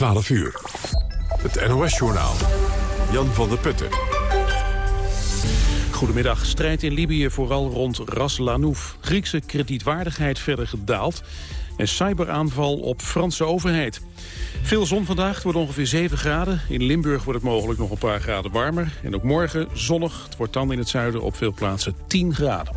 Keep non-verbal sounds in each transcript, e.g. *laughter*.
12 uur. Het NOS-journaal. Jan van der Putten. Goedemiddag. Strijd in Libië vooral rond Ras Lanouf. Griekse kredietwaardigheid verder gedaald. En cyberaanval op Franse overheid. Veel zon vandaag, het wordt ongeveer 7 graden. In Limburg wordt het mogelijk nog een paar graden warmer. En ook morgen zonnig. Het wordt dan in het zuiden op veel plaatsen 10 graden.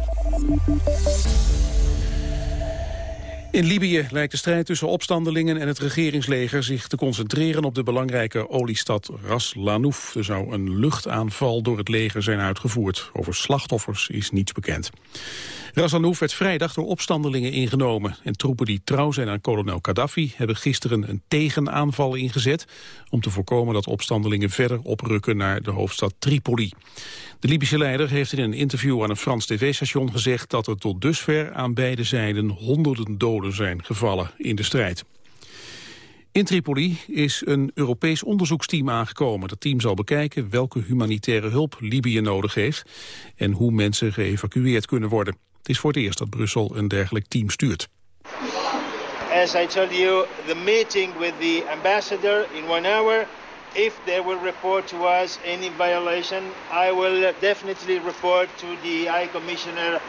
In Libië lijkt de strijd tussen opstandelingen en het regeringsleger zich te concentreren op de belangrijke oliestad Ras Lanouf. Er zou een luchtaanval door het leger zijn uitgevoerd. Over slachtoffers is niets bekend. Ras Lanouf werd vrijdag door opstandelingen ingenomen. En troepen die trouw zijn aan kolonel Gaddafi hebben gisteren een tegenaanval ingezet om te voorkomen dat opstandelingen verder oprukken naar de hoofdstad Tripoli. De Libische leider heeft in een interview aan een Frans tv-station gezegd dat er tot dusver aan beide zijden honderden doden zijn gevallen in de strijd. In Tripoli is een Europees onderzoeksteam aangekomen. Dat team zal bekijken welke humanitaire hulp Libië nodig heeft... en hoe mensen geëvacueerd kunnen worden. Het is voor het eerst dat Brussel een dergelijk team stuurt. As I told you, the meeting with the ambassador in one hour if they will report to us any violation, I will definitely report to the High Commissioner,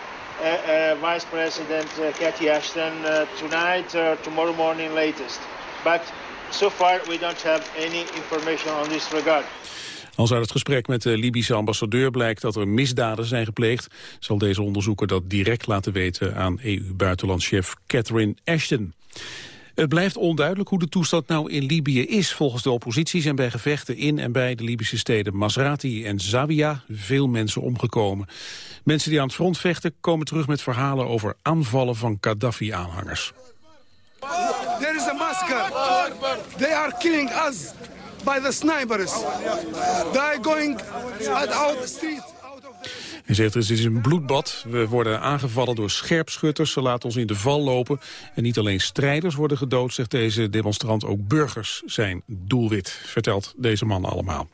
uh, uh, Vice President uh, Cathy Ashton uh, tonight or tomorrow morning latest. But so far we don't have any information on this regard. Als uit het gesprek met de Libische ambassadeur blijkt dat er misdaden zijn gepleegd, zal deze onderzoeker dat direct laten weten aan EU-buitenlandchef Catherine Ashton. Het blijft onduidelijk hoe de toestand nou in Libië is. Volgens de oppositie zijn bij gevechten in en bij de Libische steden Masrati en Zawiya veel mensen omgekomen. Mensen die aan het front vechten komen terug met verhalen over aanvallen van Gaddafi-aanhangers. There is a massacre. They killing us by the snipers. They are going out the street. Hij zegt, het is een bloedbad. We worden aangevallen door scherpschutters. Ze laten ons in de val lopen. En niet alleen strijders worden gedood, zegt deze demonstrant. Ook burgers zijn doelwit, vertelt deze man allemaal.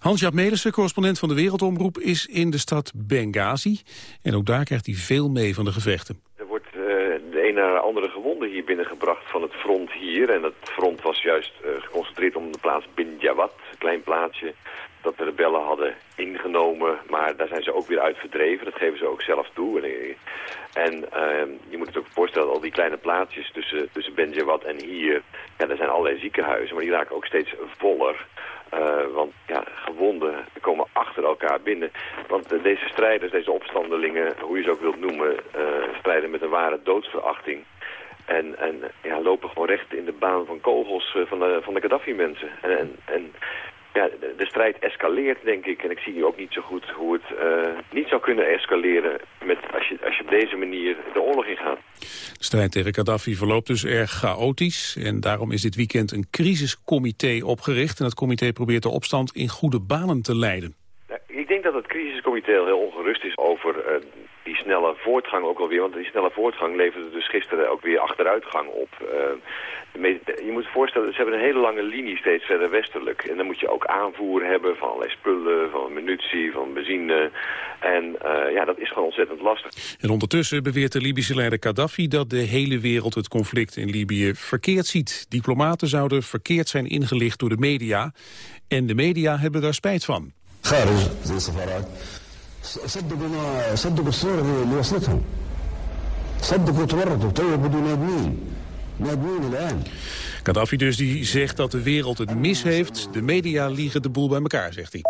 Hans-Jaap Melissen, correspondent van de Wereldomroep, is in de stad Benghazi. En ook daar krijgt hij veel mee van de gevechten. Er wordt uh, de een naar de andere gewonde hier binnengebracht van het front hier. En dat front was juist uh, geconcentreerd om de plaats Bin een klein plaatsje dat de rebellen hadden ingenomen, maar daar zijn ze ook weer uit verdreven. Dat geven ze ook zelf toe. En, en uh, je moet het ook voorstellen, al die kleine plaatsjes tussen, tussen Benjawad en hier, ja, daar zijn allerlei ziekenhuizen, maar die raken ook steeds voller. Uh, want ja, gewonden komen achter elkaar binnen. Want uh, deze strijders, deze opstandelingen, hoe je ze ook wilt noemen, uh, strijden met een ware doodsverachting. En, en ja, lopen gewoon recht in de baan van kogels van de, van de Gaddafi-mensen. En, en, en ja, de, de, strijd escaleert, denk ik. En ik zie nu ook niet zo goed hoe het uh, niet zou kunnen escaleren... Met, als, je, als je op deze manier de oorlog ingaat. De strijd tegen Gaddafi verloopt dus erg chaotisch. En daarom is dit weekend een crisiscomité opgericht. En dat comité probeert de opstand in goede banen te leiden. Ja, ik denk dat het crisiscomité heel ongerust is over uh, die snelle voortgang ook alweer. Want die snelle voortgang leverde dus gisteren ook weer achteruitgang op. Uh, je moet je voorstellen, ze hebben een hele lange linie steeds verder westelijk. En dan moet je ook aanvoer hebben van allerlei spullen, van munitie, van benzine. En uh, ja, dat is gewoon ontzettend lastig. En ondertussen beweert de Libische leider Gaddafi dat de hele wereld het conflict in Libië verkeerd ziet. Diplomaten zouden verkeerd zijn ingelicht door de media. En de media hebben daar spijt van. صدقوا ما صدقوا الصور اللي وصلتهم صدقوا تورطوا تو بدون نادمين Gaddafi dus die zegt dat de wereld het mis heeft. De media liegen de boel bij elkaar, zegt hij.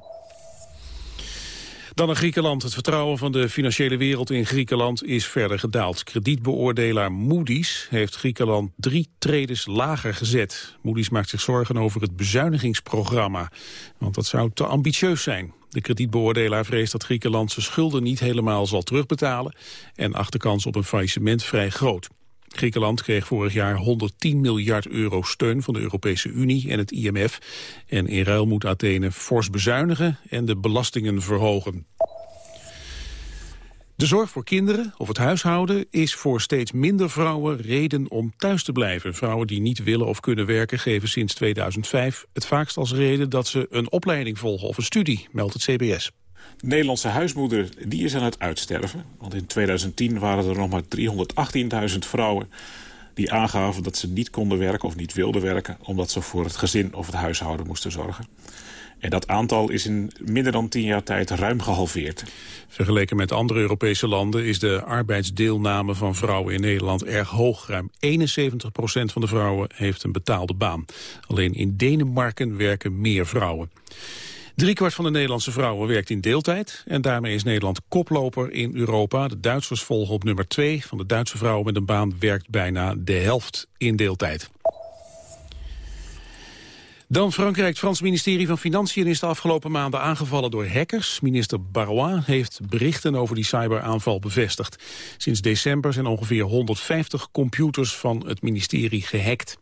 Dan naar Griekenland. Het vertrouwen van de financiële wereld in Griekenland is verder gedaald. Kredietbeoordelaar Moody's heeft Griekenland drie tredes lager gezet. Moody's maakt zich zorgen over het bezuinigingsprogramma. Want dat zou te ambitieus zijn. De kredietbeoordelaar vreest dat Griekenland zijn schulden niet helemaal zal terugbetalen... en acht de kans op een faillissement vrij groot. Griekenland kreeg vorig jaar 110 miljard euro steun van de Europese Unie en het IMF. En in ruil moet Athene fors bezuinigen en de belastingen verhogen. De zorg voor kinderen of het huishouden is voor steeds minder vrouwen reden om thuis te blijven. Vrouwen die niet willen of kunnen werken geven sinds 2005 het vaakst als reden dat ze een opleiding volgen of een studie, meldt het CBS. De Nederlandse huismoeder die is aan het uitsterven. Want in 2010 waren er nog maar 318.000 vrouwen die aangaven dat ze niet konden werken of niet wilden werken... omdat ze voor het gezin of het huishouden moesten zorgen. En dat aantal is in minder dan tien jaar tijd ruim gehalveerd. Vergeleken met andere Europese landen is de arbeidsdeelname van vrouwen in Nederland erg hoog. Ruim 71 procent van de vrouwen heeft een betaalde baan. Alleen in Denemarken werken meer vrouwen. Driekwart van de Nederlandse vrouwen werkt in deeltijd. En daarmee is Nederland koploper in Europa. De Duitsers volgen op nummer twee. Van de Duitse vrouwen met een baan werkt bijna de helft in deeltijd. Dan Frankrijk. Het Frans ministerie van Financiën is de afgelopen maanden aangevallen door hackers. Minister Barouin heeft berichten over die cyberaanval bevestigd. Sinds december zijn ongeveer 150 computers van het ministerie gehackt.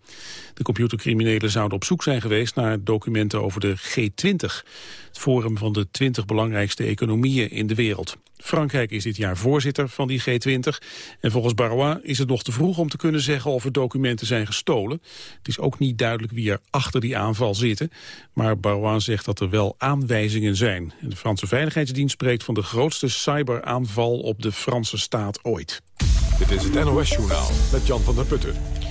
De computercriminelen zouden op zoek zijn geweest naar documenten over de G20. Het forum van de 20 belangrijkste economieën in de wereld. Frankrijk is dit jaar voorzitter van die G20. En volgens Barouin is het nog te vroeg om te kunnen zeggen of er documenten zijn gestolen. Het is ook niet duidelijk wie er achter die aanval zitten. Maar Barouin zegt dat er wel aanwijzingen zijn. De Franse Veiligheidsdienst spreekt van de grootste cyberaanval op de Franse staat ooit. Dit is het NOS Journaal met Jan van der Putten.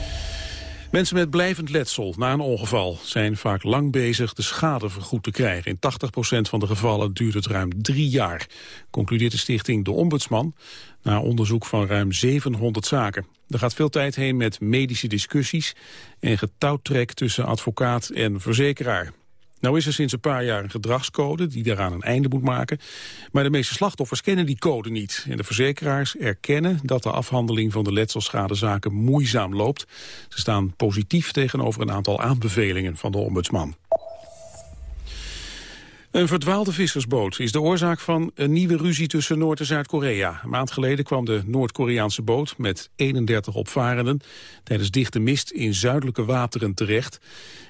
Mensen met blijvend letsel na een ongeval zijn vaak lang bezig de schade vergoed te krijgen. In 80% van de gevallen duurt het ruim drie jaar, concludeert de stichting De Ombudsman na onderzoek van ruim 700 zaken. Er gaat veel tijd heen met medische discussies en getouwtrek tussen advocaat en verzekeraar. Nou is er sinds een paar jaar een gedragscode die daaraan een einde moet maken. Maar de meeste slachtoffers kennen die code niet. En de verzekeraars erkennen dat de afhandeling van de letselschadezaken moeizaam loopt. Ze staan positief tegenover een aantal aanbevelingen van de ombudsman. Een verdwaalde vissersboot is de oorzaak van een nieuwe ruzie tussen Noord- en Zuid-Korea. Een maand geleden kwam de Noord-Koreaanse boot met 31 opvarenden tijdens dichte mist in zuidelijke wateren terecht.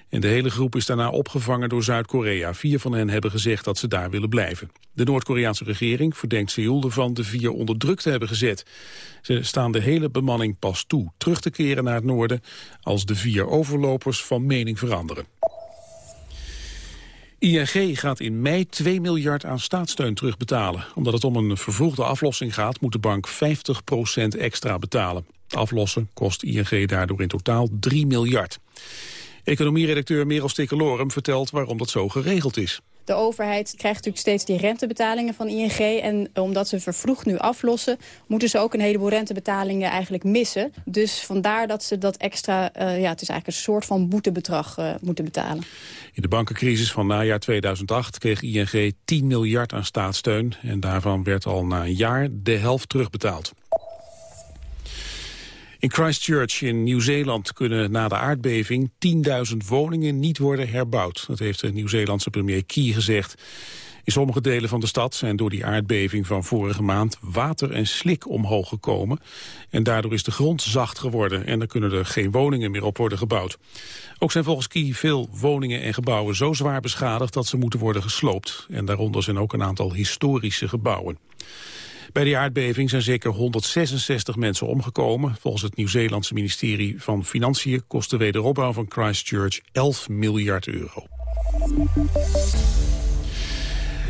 En de hele groep is daarna opgevangen door Zuid-Korea. Vier van hen hebben gezegd dat ze daar willen blijven. De Noord-Koreaanse regering verdenkt Seoul ervan de vier onder druk te hebben gezet. Ze staan de hele bemanning pas toe terug te keren naar het noorden... als de vier overlopers van mening veranderen. ING gaat in mei 2 miljard aan staatssteun terugbetalen. Omdat het om een vervroegde aflossing gaat, moet de bank 50% extra betalen. Aflossen kost ING daardoor in totaal 3 miljard. Economieredacteur Merel Stikkelorum vertelt waarom dat zo geregeld is. De overheid krijgt natuurlijk steeds die rentebetalingen van ING. En omdat ze vervroegd nu aflossen... moeten ze ook een heleboel rentebetalingen eigenlijk missen. Dus vandaar dat ze dat extra... Uh, ja, het is eigenlijk een soort van boetebedrag uh, moeten betalen. In de bankencrisis van najaar 2008 kreeg ING 10 miljard aan staatssteun. En daarvan werd al na een jaar de helft terugbetaald. In Christchurch in Nieuw-Zeeland kunnen na de aardbeving 10.000 woningen niet worden herbouwd. Dat heeft de Nieuw-Zeelandse premier Key gezegd. In sommige delen van de stad zijn door die aardbeving van vorige maand water en slik omhoog gekomen. En daardoor is de grond zacht geworden en er kunnen er geen woningen meer op worden gebouwd. Ook zijn volgens Key veel woningen en gebouwen zo zwaar beschadigd dat ze moeten worden gesloopt. En daaronder zijn ook een aantal historische gebouwen. Bij die aardbeving zijn zeker 166 mensen omgekomen. Volgens het Nieuw-Zeelandse ministerie van Financiën kost de wederopbouw van Christchurch 11 miljard euro.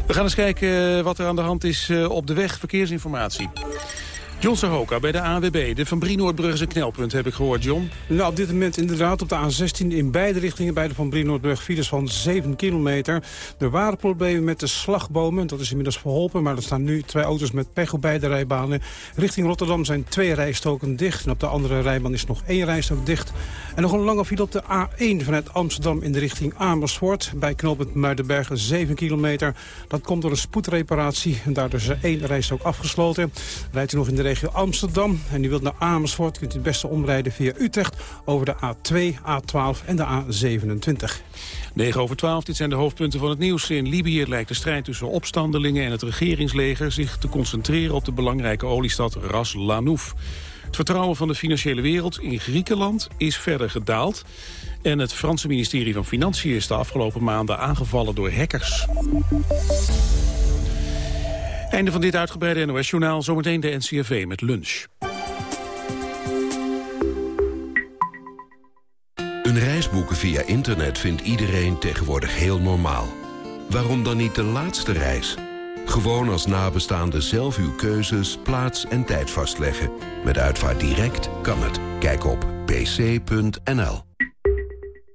We gaan eens kijken wat er aan de hand is eh, op de weg. Verkeersinformatie. John Sahoka bij de AWB. De Van Brienoordbrug is een knelpunt, heb ik gehoord, John. Nou, op dit moment inderdaad op de A16 in beide richtingen... bij de Van Brienoordbrug files van 7 kilometer. Er waren problemen met de slagbomen. Dat is inmiddels verholpen, maar er staan nu twee auto's met pech op beide rijbanen. Richting Rotterdam zijn twee rijstoken dicht. En op de andere rijbaan is nog één rijstok dicht. En nog een lange file op de A1 vanuit Amsterdam in de richting Amersfoort. Bij knooppunt Muidenberg 7 kilometer. Dat komt door een spoedreparatie. En daardoor is er één rijstok afgesloten. Rijdt u nog in de regio Amsterdam en u wilt naar Amersfoort... kunt u het beste omrijden via Utrecht over de A2, A12 en de A27. 9 over 12, dit zijn de hoofdpunten van het nieuws. In Libië lijkt de strijd tussen opstandelingen en het regeringsleger... zich te concentreren op de belangrijke oliestad Ras Lanouf. Het vertrouwen van de financiële wereld in Griekenland is verder gedaald. En het Franse ministerie van Financiën is de afgelopen maanden aangevallen door hackers. Einde van dit uitgebreide NOS-journaal. Zometeen de NCRV met lunch. Een reis boeken via internet vindt iedereen tegenwoordig heel normaal. Waarom dan niet de laatste reis? Gewoon als nabestaande zelf uw keuzes, plaats en tijd vastleggen. Met Uitvaart Direct kan het. Kijk op ibc.nl.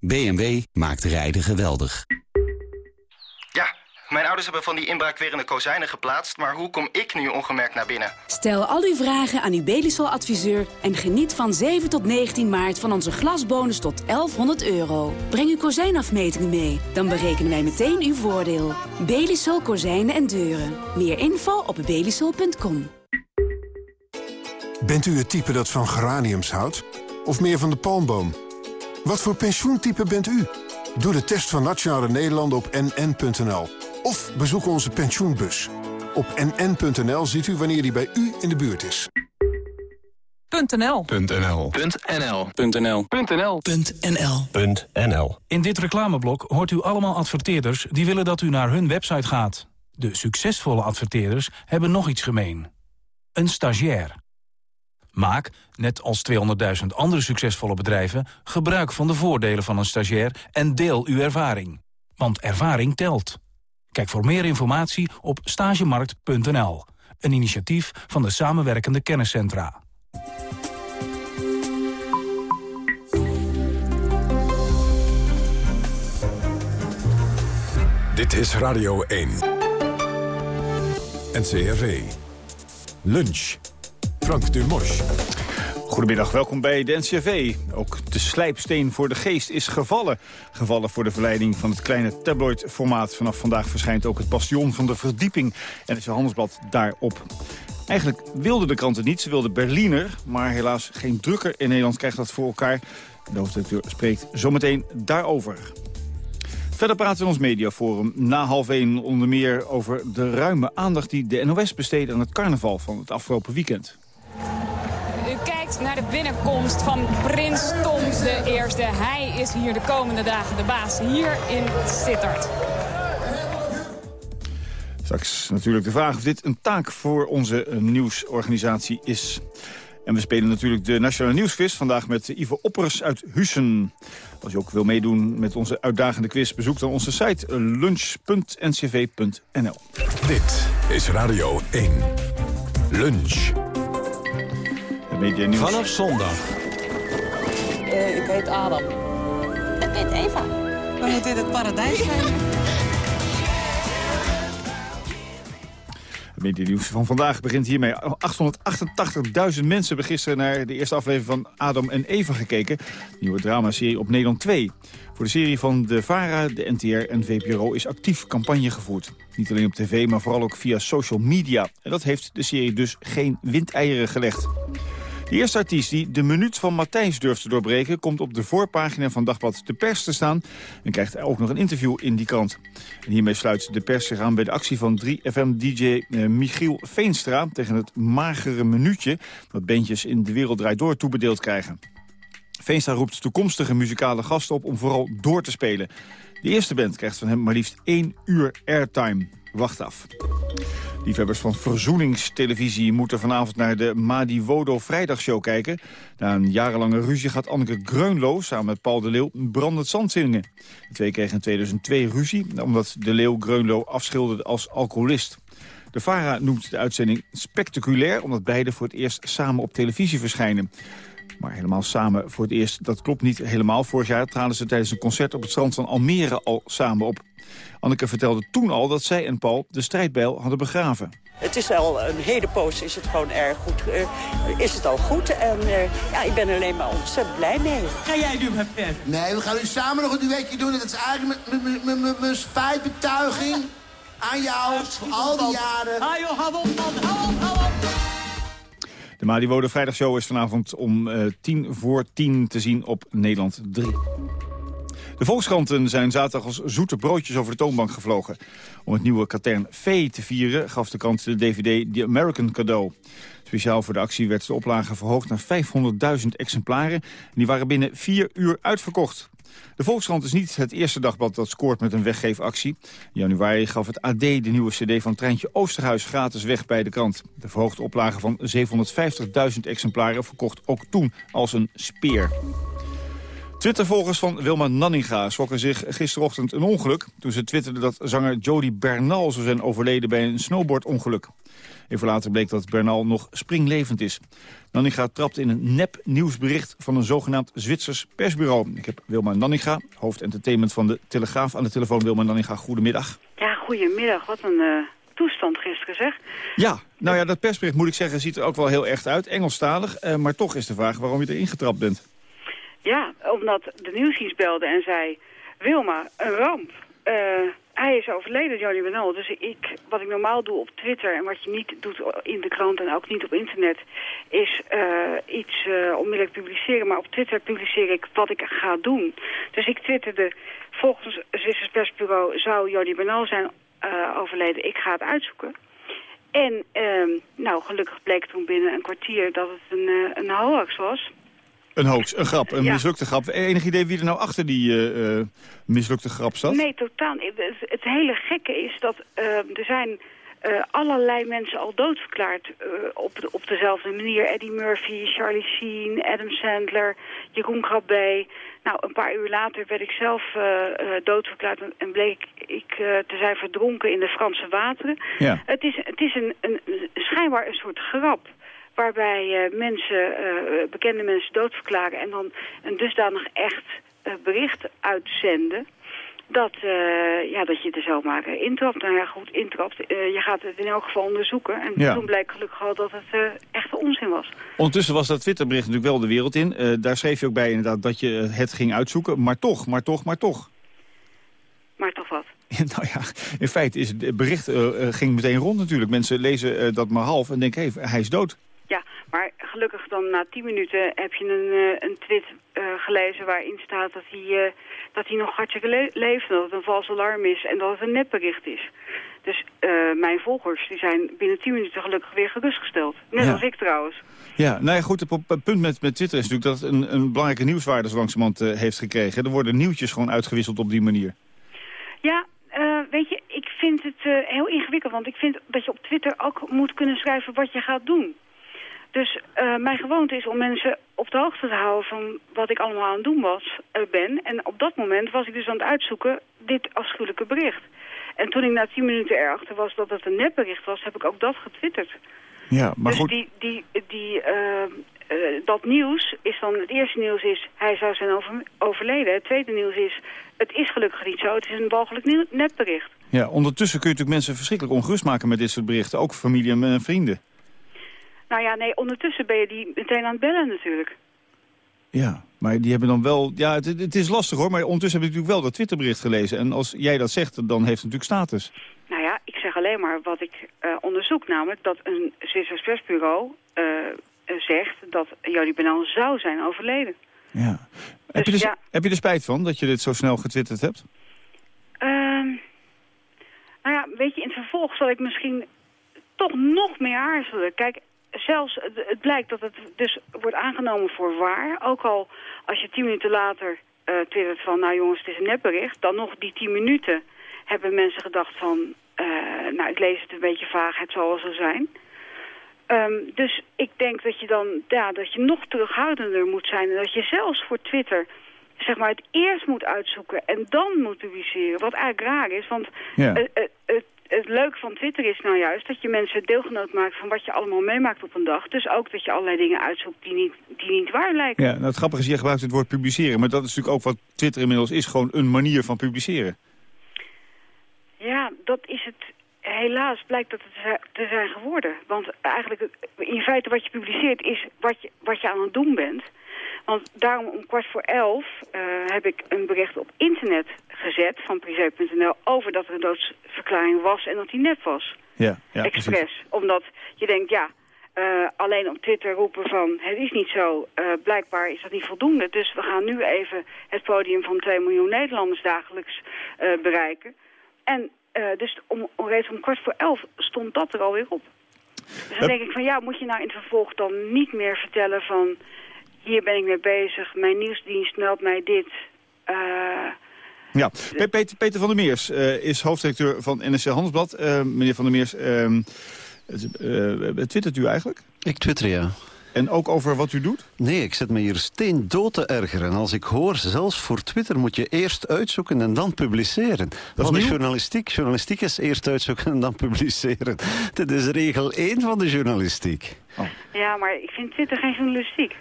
BMW maakt rijden geweldig. Ja, mijn ouders hebben van die inbraakwerende kozijnen geplaatst... maar hoe kom ik nu ongemerkt naar binnen? Stel al uw vragen aan uw Belisol-adviseur... en geniet van 7 tot 19 maart van onze glasbonus tot 1100 euro. Breng uw kozijnafmetingen mee, dan berekenen wij meteen uw voordeel. Belisol Kozijnen en Deuren. Meer info op belisol.com. Bent u het type dat van geraniums houdt? Of meer van de palmboom? Wat voor pensioentype bent u? Doe de test van Nationale Nederlanden op nn.nl. Of bezoek onze pensioenbus. Op nn.nl ziet u wanneer die bij u in de buurt is. .nl. .nl. .nl. .nl. .nl. .nl. In dit reclameblok hoort u allemaal adverteerders die willen dat u naar hun website gaat. De succesvolle adverteerders hebben nog iets gemeen. Een stagiair. Maak, net als 200.000 andere succesvolle bedrijven... gebruik van de voordelen van een stagiair en deel uw ervaring. Want ervaring telt. Kijk voor meer informatie op stagemarkt.nl. Een initiatief van de samenwerkende kenniscentra. Dit is Radio 1. NCRV. Lunch. Frank Dumos. Goedemiddag, welkom bij de NCRV. Ook de slijpsteen voor de geest is gevallen. Gevallen voor de verleiding van het kleine tabloid-formaat. Vanaf vandaag verschijnt ook het bastion van de verdieping en het handelsblad daarop. Eigenlijk wilden de kranten niet, ze wilden Berliner... maar helaas geen drukker in Nederland krijgt dat voor elkaar. De hoofdredacteur spreekt zometeen daarover. Verder praten we in ons mediaforum na half 1 onder meer over de ruime aandacht die de NOS besteedde aan het carnaval van het afgelopen weekend. U kijkt naar de binnenkomst van prins Tom de Eerste. Hij is hier de komende dagen de baas, hier in Sittard. Straks natuurlijk de vraag of dit een taak voor onze eh, nieuwsorganisatie is. En we spelen natuurlijk de Nationale Nieuwsquiz. Vandaag met Ivo Oppers uit Hussen. Als je ook wil meedoen met onze uitdagende quiz... bezoek dan onze site lunch.ncv.nl. Dit is Radio 1. Lunch. Media Nieuws. Vanaf zondag. Uh, ik heet Adam. Ik heet Eva. We moeten in het paradijs zijn. Het medianieuws van vandaag begint hiermee. 888.000 mensen hebben gisteren naar de eerste aflevering van Adam en Eva gekeken. nieuwe dramaserie op Nederland 2. Voor de serie van de VARA, de NTR en VPRO is actief campagne gevoerd. Niet alleen op tv, maar vooral ook via social media. En dat heeft de serie dus geen windeieren gelegd. De eerste artiest die de minuut van Matthijs durft te doorbreken... komt op de voorpagina van Dagblad De Pers te staan... en krijgt ook nog een interview in die krant. En hiermee sluit De Pers zich aan bij de actie van 3FM-dj eh, Michiel Veenstra... tegen het magere minuutje dat bandjes in de wereld draait door toebedeeld krijgen. Veenstra roept toekomstige muzikale gasten op om vooral door te spelen. De eerste band krijgt van hem maar liefst één uur airtime. Wacht af. Liefhebbers van verzoeningstelevisie moeten vanavond naar de Madi Wodo Vrijdagshow kijken. Na een jarenlange ruzie gaat Anneke Greunlo samen met Paul de Leeuw brandend zand zingen. De twee kregen in 2002 ruzie omdat de Leeuw Greunlo afschilderde als alcoholist. De VARA noemt de uitzending spectaculair omdat beide voor het eerst samen op televisie verschijnen. Maar helemaal samen voor het eerst, dat klopt niet helemaal. Vorig jaar traden ze tijdens een concert op het strand van Almere al samen op. Anneke vertelde toen al dat zij en Paul de strijdbijl hadden begraven. Het is al een hele poos is het gewoon erg goed. Uh, is het al goed en uh, ja, ik ben er alleen maar ontzettend blij mee. Ga jij nu met pen? Nee, we gaan nu samen nog een duetje doen. Dat is eigenlijk mijn spijtbetuiging aan jou voor al die jaren. Ah joh, hou op man, hou op, hou op. De Vrijdagshow is vanavond om uh, tien voor tien te zien op Nederland 3. De Volkskranten zijn zaterdag als zoete broodjes over de toonbank gevlogen. Om het nieuwe katern V te vieren gaf de krant de DVD The American cadeau. Speciaal voor de actie werd de oplage verhoogd naar 500.000 exemplaren. En die waren binnen vier uur uitverkocht. De Volkskrant is niet het eerste dagblad dat scoort met een weggeefactie. In januari gaf het AD de nieuwe cd van Treintje Oosterhuis gratis weg bij de krant. De verhoogde oplage van 750.000 exemplaren verkocht ook toen als een speer. Twittervolgers van Wilma Nanninga schrokken zich gisterochtend een ongeluk... toen ze twitterden dat zanger Jody Bernal zou zijn overleden bij een snowboardongeluk. Even later bleek dat Bernal nog springlevend is. Nanninga trapt in een nep nieuwsbericht van een zogenaamd Zwitsers persbureau. Ik heb Wilma Nanninga, hoofd entertainment van de Telegraaf aan de telefoon. Wilma Nanninga, goedemiddag. Ja, goedemiddag. Wat een uh, toestand gisteren, zeg. Ja, nou ja, dat persbericht moet ik zeggen ziet er ook wel heel echt uit. Engelstalig, uh, maar toch is de vraag waarom je erin getrapt bent. Ja, omdat de nieuwsdienst belde en zei... Wilma, een ramp. Uh, hij is overleden, Johnny Benal. Dus ik, wat ik normaal doe op Twitter en wat je niet doet in de krant en ook niet op internet... is uh, iets uh, onmiddellijk publiceren. Maar op Twitter publiceer ik wat ik ga doen. Dus ik twitterde, volgens Zwitsers persbureau zou Johnny Benal zijn overleden. Ik ga het uitzoeken. En nou, gelukkig bleek toen binnen een kwartier dat het een, een hoax was... Een hoax, een grap, een mislukte grap. Enig idee wie er nou achter die uh, uh, mislukte grap zat? Nee, totaal. Het, het hele gekke is dat uh, er zijn allerlei mensen al doodverklaard op, de, op dezelfde manier. Eddie Murphy, Charlie Sheen, Adam Sandler, Jeroen Krabbe. Nou, een paar uur later werd ik zelf doodverklaard en bleek ik te zijn verdronken in de Franse wateren. Ja. Het is, het is een, een, schijnbaar een soort grap waarbij uh, mensen, uh, bekende mensen doodverklaren en dan een dusdanig echt uh, bericht uitzenden dat, ja, dat je er zomaar intrapt. Nou ja, goed, intrapt. je gaat het in elk geval onderzoeken. En ja. toen bleek gelukkig al dat het echte onzin was. Ondertussen was dat Twitterbericht natuurlijk wel de wereld in. daar schreef je ook bij inderdaad dat je het ging uitzoeken. Maar toch, maar toch, maar toch. Maar toch wat? *laughs* nou ja, in feite is het bericht ging meteen rond natuurlijk. Mensen lezen dat maar half en denken, hé, hey, hij is dood. Gelukkig dan na tien minuten heb je een, uh, een tweet uh, gelezen waarin staat dat hij, uh, dat hij nog hartstikke le leeft. Dat het een vals alarm is en dat het een nepbericht is. Dus mijn volgers die zijn binnen tien minuten gelukkig weer gerustgesteld. Net ja. als ik trouwens. Ja, nou ja, goed, het punt met, met Twitter is natuurlijk dat het een, een belangrijke nieuwswaarde zo langzamerhand heeft gekregen. Er worden nieuwtjes gewoon uitgewisseld op die manier. Ja, weet je, ik vind het heel ingewikkeld. Want ik vind dat je op Twitter ook moet kunnen schrijven wat je gaat doen. Dus uh, mijn gewoonte is om mensen op de hoogte te houden van wat ik allemaal aan het doen was, uh, ben. En op dat moment was ik dus aan het uitzoeken dit afschuwelijke bericht. En toen ik na tien minuten erachter was dat het een nepbericht was, heb ik ook dat getwitterd. Ja, maar dus goed. die, die, die, uh, dat nieuws is dan, het eerste nieuws is, hij zou zijn over, overleden. Het tweede nieuws is, het is gelukkig niet zo, het is een walgelijk nepbericht. Ja, ondertussen kun je natuurlijk mensen verschrikkelijk ongerust maken met dit soort berichten. Ook familie en vrienden. Nou ja, nee, ondertussen ben je die meteen aan het bellen natuurlijk. Ja, maar die hebben dan wel... Ja, het, het is lastig hoor, maar ondertussen heb ik natuurlijk wel dat Twitterbericht gelezen. En als jij dat zegt, dan heeft het natuurlijk status. Nou ja, ik zeg alleen maar wat ik uh, onderzoek. Namelijk dat een Zwitsers persbureau uh, zegt dat Jody Benal zou zijn overleden. Ja. Dus, heb, je dus, ja. heb je er spijt van dat je dit zo snel getwitterd hebt? Uh, nou ja, weet je, in het vervolg zal ik misschien toch nog meer aarzelen. Kijk, zelfs, het blijkt dat het dus wordt aangenomen voor waar. Ook al als je tien minuten later uh, twittert van, nou jongens, het is een nepbericht. Dan nog die tien minuten hebben mensen gedacht van, uh, nou ik lees het een beetje vaag, het zal wel zo zijn. Um, dus ik denk dat je dan, ja, dat je nog terughoudender moet zijn. En dat je zelfs voor Twitter, zeg maar, het eerst moet uitzoeken en dan moet publiceren. Wat eigenlijk raar is, want ja. uh, het het leuke van Twitter is nou juist dat je mensen deelgenoot maakt van wat je allemaal meemaakt op een dag. Dus ook dat je allerlei dingen uitzoekt die niet, die niet waar lijken. Ja, nou het grappige is, je gebruikt het woord publiceren. Maar dat is natuurlijk ook wat Twitter inmiddels is, gewoon een manier van publiceren. Ja, dat is het. Helaas blijkt dat het te zijn geworden. Want eigenlijk, in feite wat je publiceert is wat je, wat je aan het doen bent. Want daarom om kwart voor elf uh, heb ik een bericht op internet gezet van privé.nl over dat er een doodsverklaring was en dat die nep was. Ja, ja Expres. Precies. Omdat je denkt, ja, uh, alleen op Twitter roepen van het is niet zo, uh, blijkbaar is dat niet voldoende. Dus we gaan nu even het podium van 2 miljoen Nederlanders dagelijks bereiken. En dus om, om, reeds om kwart voor elf stond dat er alweer op. Dus dan denk ik van ja, moet je nou in het vervolg dan niet meer vertellen van hier ben ik mee bezig, mijn nieuwsdienst meldt mij dit. eh, Ja, Pe- Peter, Peter van der Meers eh, is hoofdredacteur van NSC Handelsblad. Eh, meneer van der Meers, ehm, eh, twittert u eigenlijk? Ik twitter, ja. En ook over wat u doet? Nee, ik zit me hier steendood te ergeren. Als ik hoor, zelfs voor Twitter moet je eerst uitzoeken en dan publiceren. Wat is journalistiek? Journalistiek is eerst uitzoeken en dan publiceren. *laughs* Dit is regel 1 van de journalistiek. ja, maar ik vind Twitter geen journalistiek.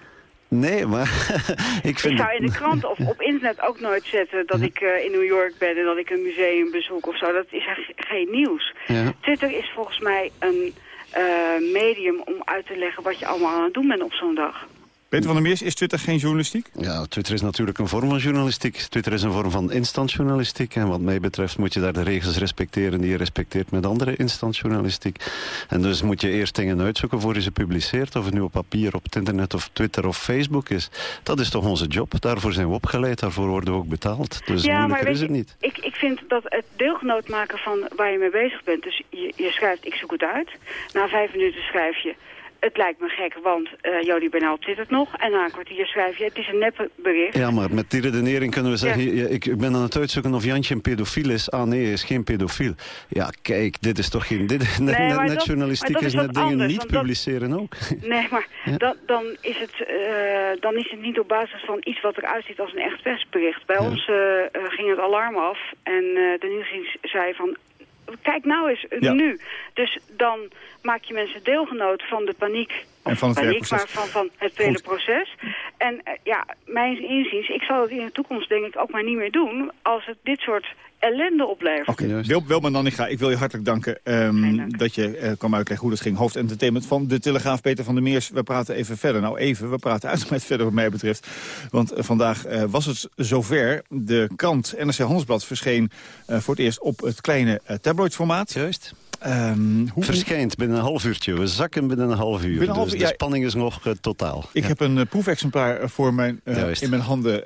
Nee, maar ik *laughs* Ik vind... zou in de krant of op internet ook nooit zetten dat ik eh, in New York ben en dat ik een museum bezoek of zo. Dat is echt geen nieuws. Ja. Twitter is volgens mij een eh, medium om uit te leggen wat je allemaal aan het doen bent op zo'n dag. Peter van der Meers, is Twitter geen journalistiek? Ja, Twitter is natuurlijk een vorm van journalistiek. Twitter is een vorm van instantjournalistiek. En wat mij betreft moet je daar de regels respecteren die je respecteert met andere instantjournalistiek. En dus moet je eerst dingen uitzoeken voor je ze publiceert. Of het nu op papier, op het internet of Twitter of Facebook is. Dat is toch onze job. Daarvoor zijn we opgeleid. Daarvoor worden we ook betaald. Dus moeilijker weet is het niet. Ik, ik vind dat het deelgenoot maken van waar je mee bezig bent. Dus je, je schrijft, ik zoek het uit. Na vijf minuten schrijf je, het lijkt me gek, want eh Jody Bernal twittert nog. En na een kwartier schrijf je, het is een neppe bericht. Ja, maar met die redenering kunnen we zeggen... ja, ik, ik ben aan het uitzoeken of Jantje een pedofiel is. Ah nee, hij is geen pedofiel. Ja, kijk, dit is toch geen... Dit, net, Nee, net, maar net dat- journalistiek dat is is net dingen anders, niet dat- publiceren ook. *laughs* Nee, maar Ja. dan, dan, is het, eh, dan is het niet op basis van iets wat eruit ziet als een echt persbericht. Bij ons eh, ging het alarm af en de nieuwsdienst zei van... Kijk nou eens, Ja. nu. Dus dan maak je mensen deelgenoot van de paniek. En van het paniek, werkproces. maar van, van het hele Goed. proces. En eh, ja, mijn inziens, ik zal het in de toekomst denk ik ook maar niet meer doen... als het dit soort ellende oplevert. Oké, Wil, Wilma Nanninga, ik wil je hartelijk danken ehm, dat je eh, kwam uitleggen hoe dat ging. Hoofdentertainment van de Telegraaf Peter van der Meers. We praten even verder. Nou even, we praten uitgebreid verder wat mij betreft. Want eh, vandaag eh, was het zover. De krant NRC Handelsblad verscheen eh, voor het eerst op het kleine tabloidformaat. Juist. Hoe, Verschijnt binnen een half uurtje. We zakken binnen een half uur. Binnen een half dus de ja. spanning is nog eh, totaal. Ik heb een eh, proefexemplaar eh, voor mijn, in mijn handen.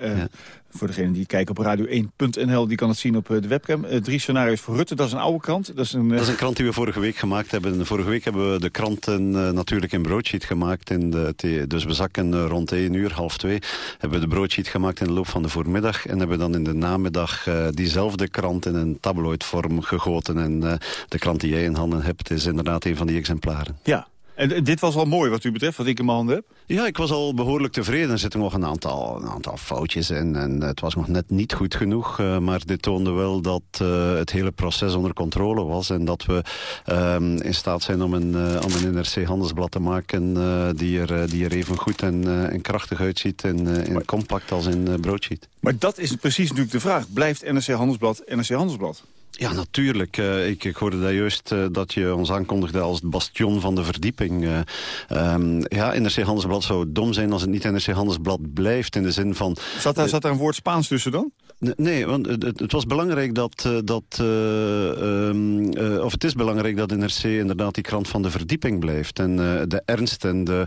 Voor degene die kijken op radio1.nl, die kan het zien op eh, de webcam. Eh, drie scenario's voor Rutte, dat is een oude krant. Dat is een, eh, Dat is een krant die we vorige week gemaakt hebben. Vorige week hebben we de kranten natuurlijk in broadsheet gemaakt. In de, dus we zakken rond 1 uur, half 2. Hebben we de broadsheet gemaakt in de loop van de voormiddag. En hebben dan in de namiddag diezelfde krant in een tabloidvorm gegoten. En de krant die jij in handen hebt is inderdaad een van die exemplaren. Ja, en dit was al mooi wat u betreft, wat ik in mijn handen heb. Ja, ik was al behoorlijk tevreden. Er zitten nog een aantal, een aantal foutjes in. En het was nog net niet goed genoeg. eh, maar dit toonde wel dat eh, het hele proces onder controle was. En dat we ehm, in staat zijn om een, eh, om een NRC-handelsblad te maken... die, er, die er even goed en, en krachtig uitziet in, eh, in compact als in broadsheet. Maar dat is precies natuurlijk de vraag. Blijft NRC Handelsblad NRC Handelsblad? Ja, natuurlijk. Eh, ik, ik hoorde daar juist eh, dat je ons aankondigde als het bastion van de verdieping. Eh, ehm, ja, NRC Handelsblad zou dom zijn als het niet NRC Handelsblad blijft. In de zin van... Zat daar, zat daar een woord Spaans tussen dan? Nee, want het, was belangrijk dat... eh, dat eh, ehm, eh, of het is belangrijk dat NRC inderdaad die krant van de verdieping blijft. En de ernst en de,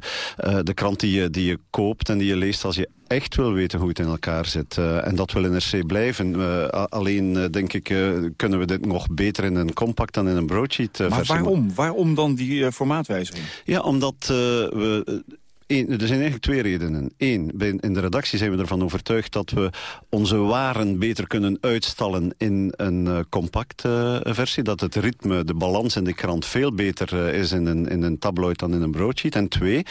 de krant die je, die je koopt en die je leest als je echt wil weten hoe het in elkaar zit. En dat wil NRC blijven. Alleen, denk ik, kunnen we dit nog beter in een compact dan in een broadsheet Maar versie waarom? Waarom dan die formaatwijziging? ja, omdat we... er zijn eigenlijk twee redenen. Eén, in de redactie zijn we ervan overtuigd dat we onze waren beter kunnen uitstallen in een eh, compact eh, versie. Dat het ritme, de balans in de krant veel beter eh, is in een, in een tabloid dan in een broadsheet. En twee,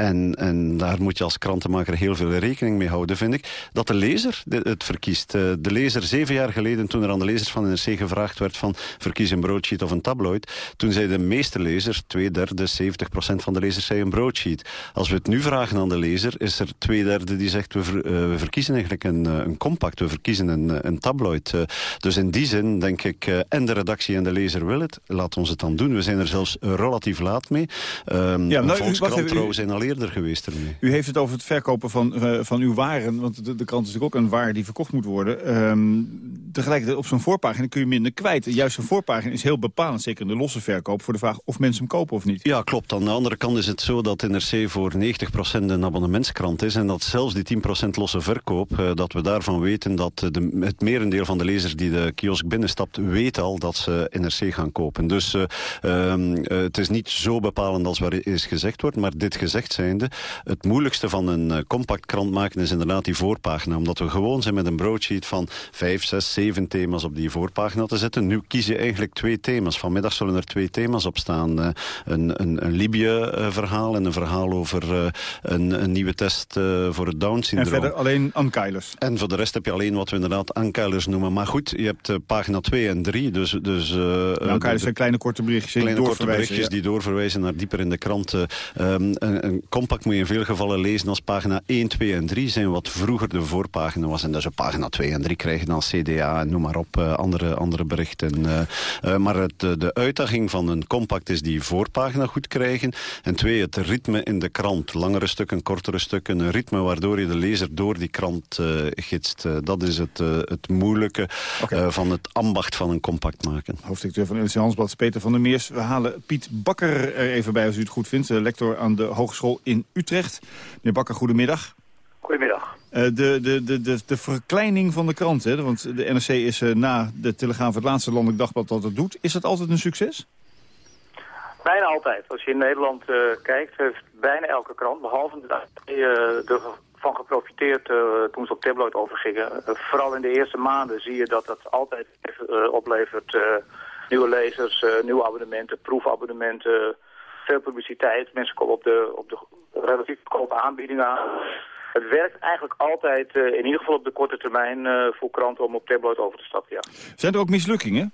en, en daar moet je als krantenmaker heel veel rekening mee houden, vind ik, dat de lezer het verkiest. Eh, de lezer, zeven jaar geleden, toen er aan de lezers van NRC gevraagd werd van verkies een broadsheet of een tabloid, toen zeiden de meeste lezers, twee derde, 70 procent van de lezers zei een broadsheet. Als we het nu vragen aan de lezer, is er twee derde die zegt we, ver- eh, we verkiezen eigenlijk een, eh, een compact, we verkiezen een, een tabloid. Dus in die zin denk ik, en de redactie en de lezer willen het, laat ons het dan doen. We zijn er zelfs relatief laat mee. Ehm Ja, nou, Volkskrant wacht even, u- trouwens zijn al eerder geweest ermee. U heeft het over het verkopen van, eh, van uw waren. Want de, de krant is natuurlijk ook een waar die verkocht moet worden. Ehm, tegelijkertijd op zo'n voorpagina kun je minder kwijt. Juist zo'n voorpagina is heel bepalend, zeker in de losse verkoop... voor de vraag of mensen hem kopen of niet. Ja, klopt. Aan de andere kant is het zo dat NRC voor 90% een abonnementskrant is. En dat zelfs die 10% losse verkoop, eh, dat we daarvan weten dat de, het merendeel van de lezers die de kiosk binnenstapt, weet al dat ze NRC gaan kopen. Dus eh, ehm, eh, het is niet zo bepalend als wat is gezegd wordt. Maar dit gezegd zijnde. Het moeilijkste van een uh, compact krant maken is inderdaad die voorpagina. Omdat we gewoon zijn met een broadsheet van vijf, zes, zeven thema's op die voorpagina te zetten. Nu kies je eigenlijk twee thema's. Vanmiddag zullen er twee thema's op staan. Uh, een, een, een Libië-verhaal en een verhaal over uh, een, een, nieuwe test voor het Down-syndroom. En verder alleen ankeilers. En voor de rest heb je alleen wat we inderdaad ankeilers noemen. Maar goed, je hebt pagina 2 en 3. Dus, dus, ankeilers zijn kleine korte berichtjes kleine korte berichtjes ja. die doorverwijzen naar dieper in de krant. Um, een, een, compact moet je in veel gevallen lezen als pagina 1, 2 en 3 zijn wat vroeger de voorpagina was. En dus op pagina 2 en 3 krijg je dan CDA en noem maar op, uh, andere, andere berichten. Uh, uh, maar het, de uitdaging van een compact is die voorpagina goed krijgen. En twee, het ritme in de krant. Langere stukken, kortere stukken. Een ritme waardoor je de lezer door die krant gidst. dat is het, het moeilijke okay. van het ambacht van een compact maken. Hoofddirecteur van NRC Hansblad, Peter van der Meers. We halen Piet Bakker er even bij als u het goed vindt. lector aan de Hogeschool in Utrecht. Meneer Bakker, goedemiddag. Goedemiddag. Uh, de, de, de, de, de verkleining van de krant, hè? want de NRC is uh, na de Telegraaf het laatste landelijk dagblad dat het doet. Is dat altijd een succes? Bijna altijd. Als je in Nederland uh, kijkt, heeft bijna elke krant, behalve de ervan geprofiteerd toen ze op tabloid overgingen. vooral in de eerste maanden zie je dat dat altijd oplevert nieuwe lezers, nieuwe abonnementen, proefabonnementen, veel publiciteit. Mensen komen op de, op de relatief goedkope aanbiedingen aan. Het werkt eigenlijk altijd, uh, in ieder geval op de korte termijn, uh, voor kranten om op tabloid over te stappen, ja. Zijn er ook mislukkingen?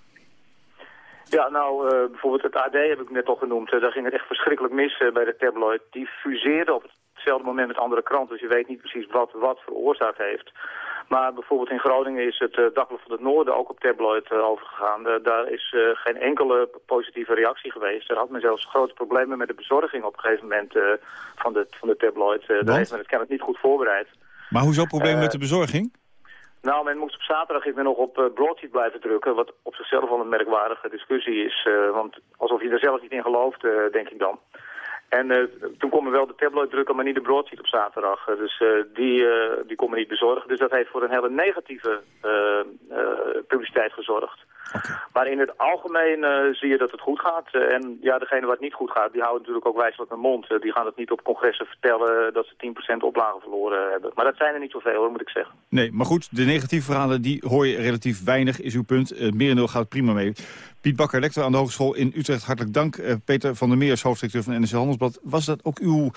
Ja, nou, uh, bijvoorbeeld het AD heb ik net al genoemd. daar ging het echt verschrikkelijk mis bij de tabloid. Die fuseerde op hetzelfde moment met andere kranten. Dus je weet niet precies wat wat veroorzaakt heeft. Maar bijvoorbeeld in Groningen is het uh, Dagblad van het Noorden ook op tabloid uh, overgegaan. Uh, daar is geen enkele positieve reactie geweest. Er had men zelfs grote problemen met de bezorging op een gegeven moment van, de, van de tabloid. daar heeft men het kennelijk niet goed voorbereid. Maar hoezo problemen met de bezorging? Nou, men moest op zaterdag ik nog op uh, broadsheet blijven drukken, wat op zichzelf al een merkwaardige discussie is. Uh, want alsof je er zelf niet in gelooft, uh, denk ik dan. En uh, toen kon men wel de tabloid drukken, maar niet de broadsheet op zaterdag. Uh, dus uh, die, die kon men niet bezorgen. Dus dat heeft voor een hele negatieve publiciteit gezorgd. Okay. Maar in het algemeen zie je dat het goed gaat. en ja, degene waar het niet goed gaat, die houden natuurlijk ook wijselijk hun mond. die gaan het niet op congressen vertellen dat ze 10% oplagen verloren hebben. Maar dat zijn er niet zoveel, hoor, moet ik zeggen. Nee, maar goed, de negatieve verhalen die hoor je relatief weinig, is uw punt. Het merendeel gaat prima mee. Piet Bakker, lector aan de Hogeschool in Utrecht. Hartelijk dank. Uh, Peter van der Meers, hoofddirecteur van NRC Handelsblad. Was dat ook uw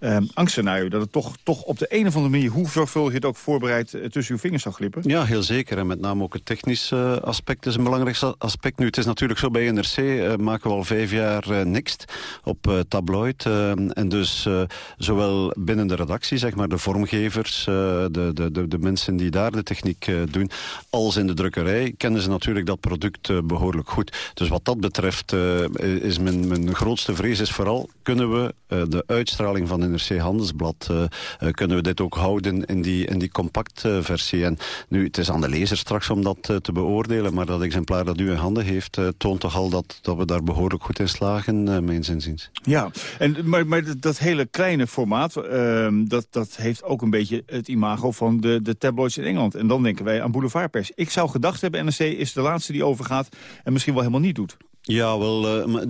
uh, angstscenario? Dat het toch, toch op de een of andere manier, hoe zorgvuldig je het ook voorbereid, uh, tussen uw vingers zou glippen? Ja, heel zeker. En met name ook het technische aspect is een belangrijk aspect. Nu, het is natuurlijk zo bij NRC, maken we al vijf jaar niks op tabloid. en dus zowel binnen de redactie, zeg maar, de vormgevers, de, de, de, mensen die daar de techniek doen, als in de drukkerij, kennen ze natuurlijk dat product behoorlijk goed. Dus wat dat betreft uh, is mijn, mijn grootste vrees is vooral... kunnen we uh, de uitstraling van NRC Handelsblad... Uh, kunnen we dit ook houden in die, in die compacte versie. En nu, het is aan de lezer straks om dat te beoordelen... maar dat exemplaar dat u in handen heeft... toont toch al dat, dat we daar behoorlijk goed in slagen, mijn zinziens. Ja, en, maar, maar dat hele kleine formaat... Ehm, dat, dat heeft ook een beetje het imago van de, de tabloids in Engeland. En dan denken wij aan boulevardpers. Ik zou gedacht hebben, NRC is de laatste die overgaat... en misschien wel helemaal niet doet. Ja, wel, uh,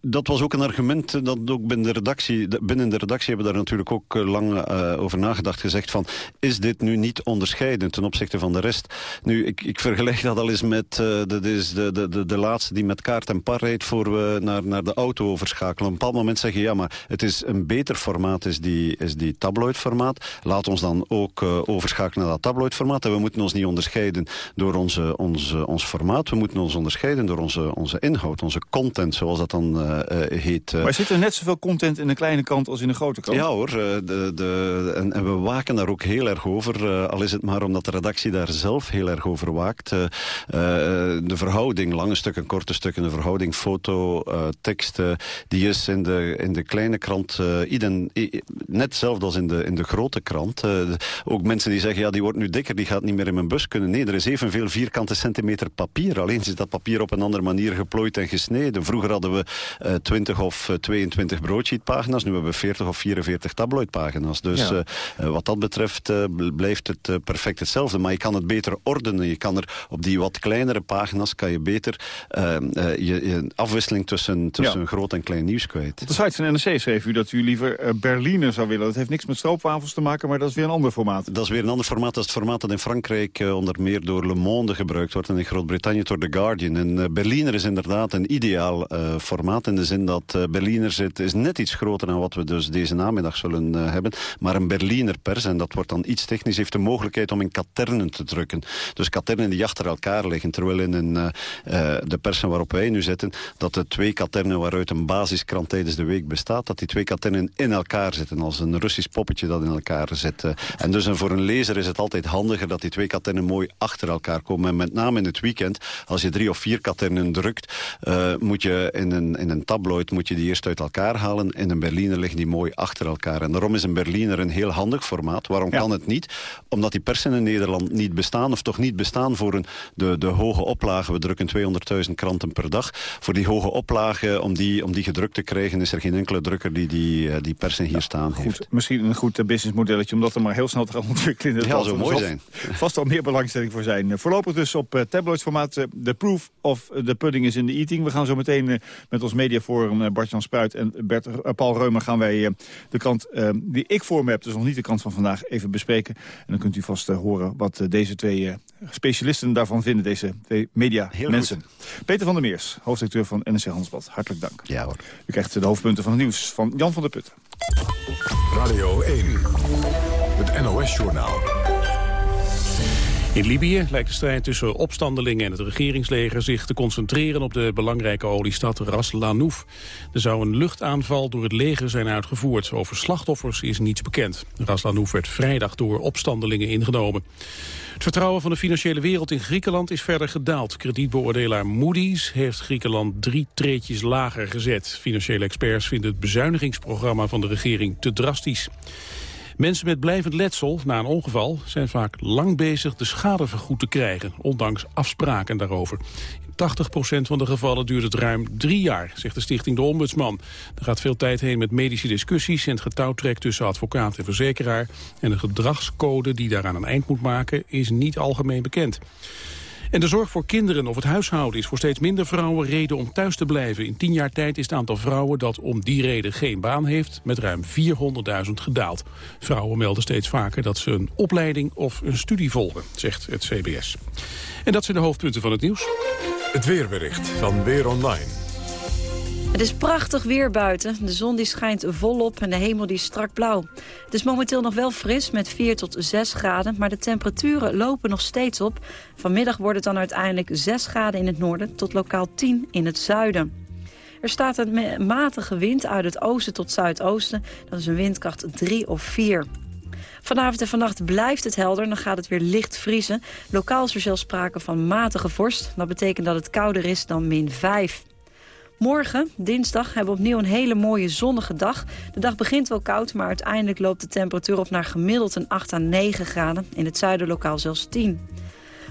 dat was ook een argument dat ook binnen de redactie, binnen de redactie hebben we daar natuurlijk ook lang uh, over nagedacht, gezegd van, is dit nu niet onderscheidend ten opzichte van de rest? Nu, ik, ik vergelijk dat al eens met, dat is de, de, de, laatste die met kaart en par rijdt voor we naar, naar de auto overschakelen. Op een bepaald moment zeggen, ja, maar het is een beter formaat, is die, is die tabloid formaat. Laat ons dan ook overschakelen naar dat tabloid formaat. En we moeten ons niet onderscheiden door onze, onze, ons formaat, we moeten ons onderscheiden door onze, onze inhoud, onze content, zoals dat dan uh, heet. Maar zit er net zoveel content in de kleine krant als in de grote krant? Ja hoor, de, de, en, en, we waken daar ook heel erg over. al is het maar omdat de redactie daar zelf heel erg over waakt. de verhouding, lange stukken, korte stukken, de verhouding foto, tekst, die is in de, in de kleine krant iden, net hetzelfde als in de, in de grote krant. ook mensen die zeggen, ja die wordt nu dikker, die gaat niet meer in mijn bus kunnen. Nee, er is evenveel vierkante centimeter papier. Alleen is dat papier op een andere manier geplooid en gesneden. Vroeger hadden we uh, 20 of 22 broadsheetpagina's. Nu hebben we 40 of 44 tabloidpagina's. Dus ja. wat dat betreft blijft het perfect hetzelfde. Maar je kan het beter ordenen. Je kan er op die wat kleinere pagina's kan je beter je, je, afwisseling tussen, tussen groot en klein nieuws kwijt. Op de site van NRC schreef u dat u liever Berliner zou willen. Dat heeft niks met stroopwafels te maken, maar dat is weer een ander formaat. Dat is weer een ander formaat. Dat is het formaat dat in Frankrijk onder meer door Le Monde gebruikt wordt... en in Groot-Brittannië door The Guardian. En Berliner is inderdaad een ideaal uh, formaat... in de zin dat uh, Berliner zit, is net iets groter dan wat we dus deze namiddag zullen hebben. Maar een Berliner pers, en dat wordt dan iets technisch... heeft de mogelijkheid om in katernen te drukken. Dus katernen die achter elkaar liggen. Terwijl in een, de persen waarop wij nu zitten... dat de twee katernen waaruit een basiskrant tijdens de week bestaat... dat die twee katernen in elkaar zitten. Als een Russisch poppetje dat in elkaar zit. en dus voor een lezer is het altijd handiger... dat die twee katernen mooi achter elkaar komen. En met name in het weekend, als je drie of vier katernen drukt... Uh, moet je in een, in een tabloid moet je die eerst uit elkaar halen. In een Berliner liggen die mooi achter elkaar. En daarom is een Berliner een heel handig formaat. Waarom ja. kan het niet? Omdat die persen in Nederland niet bestaan... of toch niet bestaan voor een, de, de hoge oplagen. We drukken 200.000 kranten per dag. Voor die hoge oplagen, om die, om die gedrukt te krijgen... is er geen enkele drukker die die, die persen hier staan goed, heeft. Misschien een goed businessmodelletje... om dat er maar heel snel te gaan *laughs* ontwikkelen. Het ja, zou mooi zijn. Vast al meer belangstelling voor zijn. Voorlopig dus op tabloidsformaat. The proof of the pudding is in the eating. We gaan zo meteen uh, met ons mediaforum uh, Bart-Jan Spruit en Bert, Paul Reumer... gaan wij de krant die ik voor me heb, dus nog niet de krant van vandaag, even bespreken. En dan kunt u vast horen wat deze twee specialisten daarvan vinden, deze twee media Heel mensen. Goed. Peter van der Meers, hoofddirecteur van NSC Handelsblad. Hartelijk dank. Ja hoor. U krijgt de hoofdpunten van het nieuws van Jan van der Putten. Radio 1, het NOS-journaal. In Libië lijkt de strijd tussen opstandelingen en het regeringsleger zich te concentreren op de belangrijke oliestad Ras Lanouf. Er zou een luchtaanval door het leger zijn uitgevoerd. Over slachtoffers is niets bekend. Ras Lanouf werd vrijdag door opstandelingen ingenomen. Het vertrouwen van de financiële wereld in Griekenland is verder gedaald. Kredietbeoordelaar Moody's heeft Griekenland drie treetjes lager gezet. Financiële experts vinden het bezuinigingsprogramma van de regering te drastisch. Mensen met blijvend letsel na een ongeval zijn vaak lang bezig de schade vergoed te krijgen, ondanks afspraken daarover. In 80% van de gevallen duurt het ruim drie jaar, zegt de stichting De Ombudsman. Er gaat veel tijd heen met medische discussies en het getouwtrek tussen advocaat en verzekeraar. En de gedragscode die daaraan een eind moet maken is niet algemeen bekend. En de zorg voor kinderen of het huishouden is voor steeds minder vrouwen reden om thuis te blijven. In tien jaar tijd is het aantal vrouwen dat om die reden geen baan heeft met ruim 400.000 gedaald. Vrouwen melden steeds vaker dat ze een opleiding of een studie volgen, zegt het CBS. En dat zijn de hoofdpunten van het nieuws. Het weerbericht van Weer Online. Het is prachtig weer buiten. De zon die schijnt volop en de hemel die is strak blauw. Het is momenteel nog wel fris met 4 tot 6 graden... maar de temperaturen lopen nog steeds op. Vanmiddag wordt het dan uiteindelijk 6 graden in het noorden... tot lokaal 10 in het zuiden. Er staat een matige wind uit het oosten tot zuidoosten. Dat is een windkracht 3 of 4. Vanavond en vannacht blijft het helder, dan gaat het weer licht vriezen. Lokaal is er zelfs sprake van matige vorst. Dat betekent dat het kouder is dan min 5. Morgen, dinsdag, hebben we opnieuw een hele mooie zonnige dag. De dag begint wel koud, maar uiteindelijk loopt de temperatuur op naar gemiddeld een 8 à 9 graden. In het zuiden lokaal zelfs 10.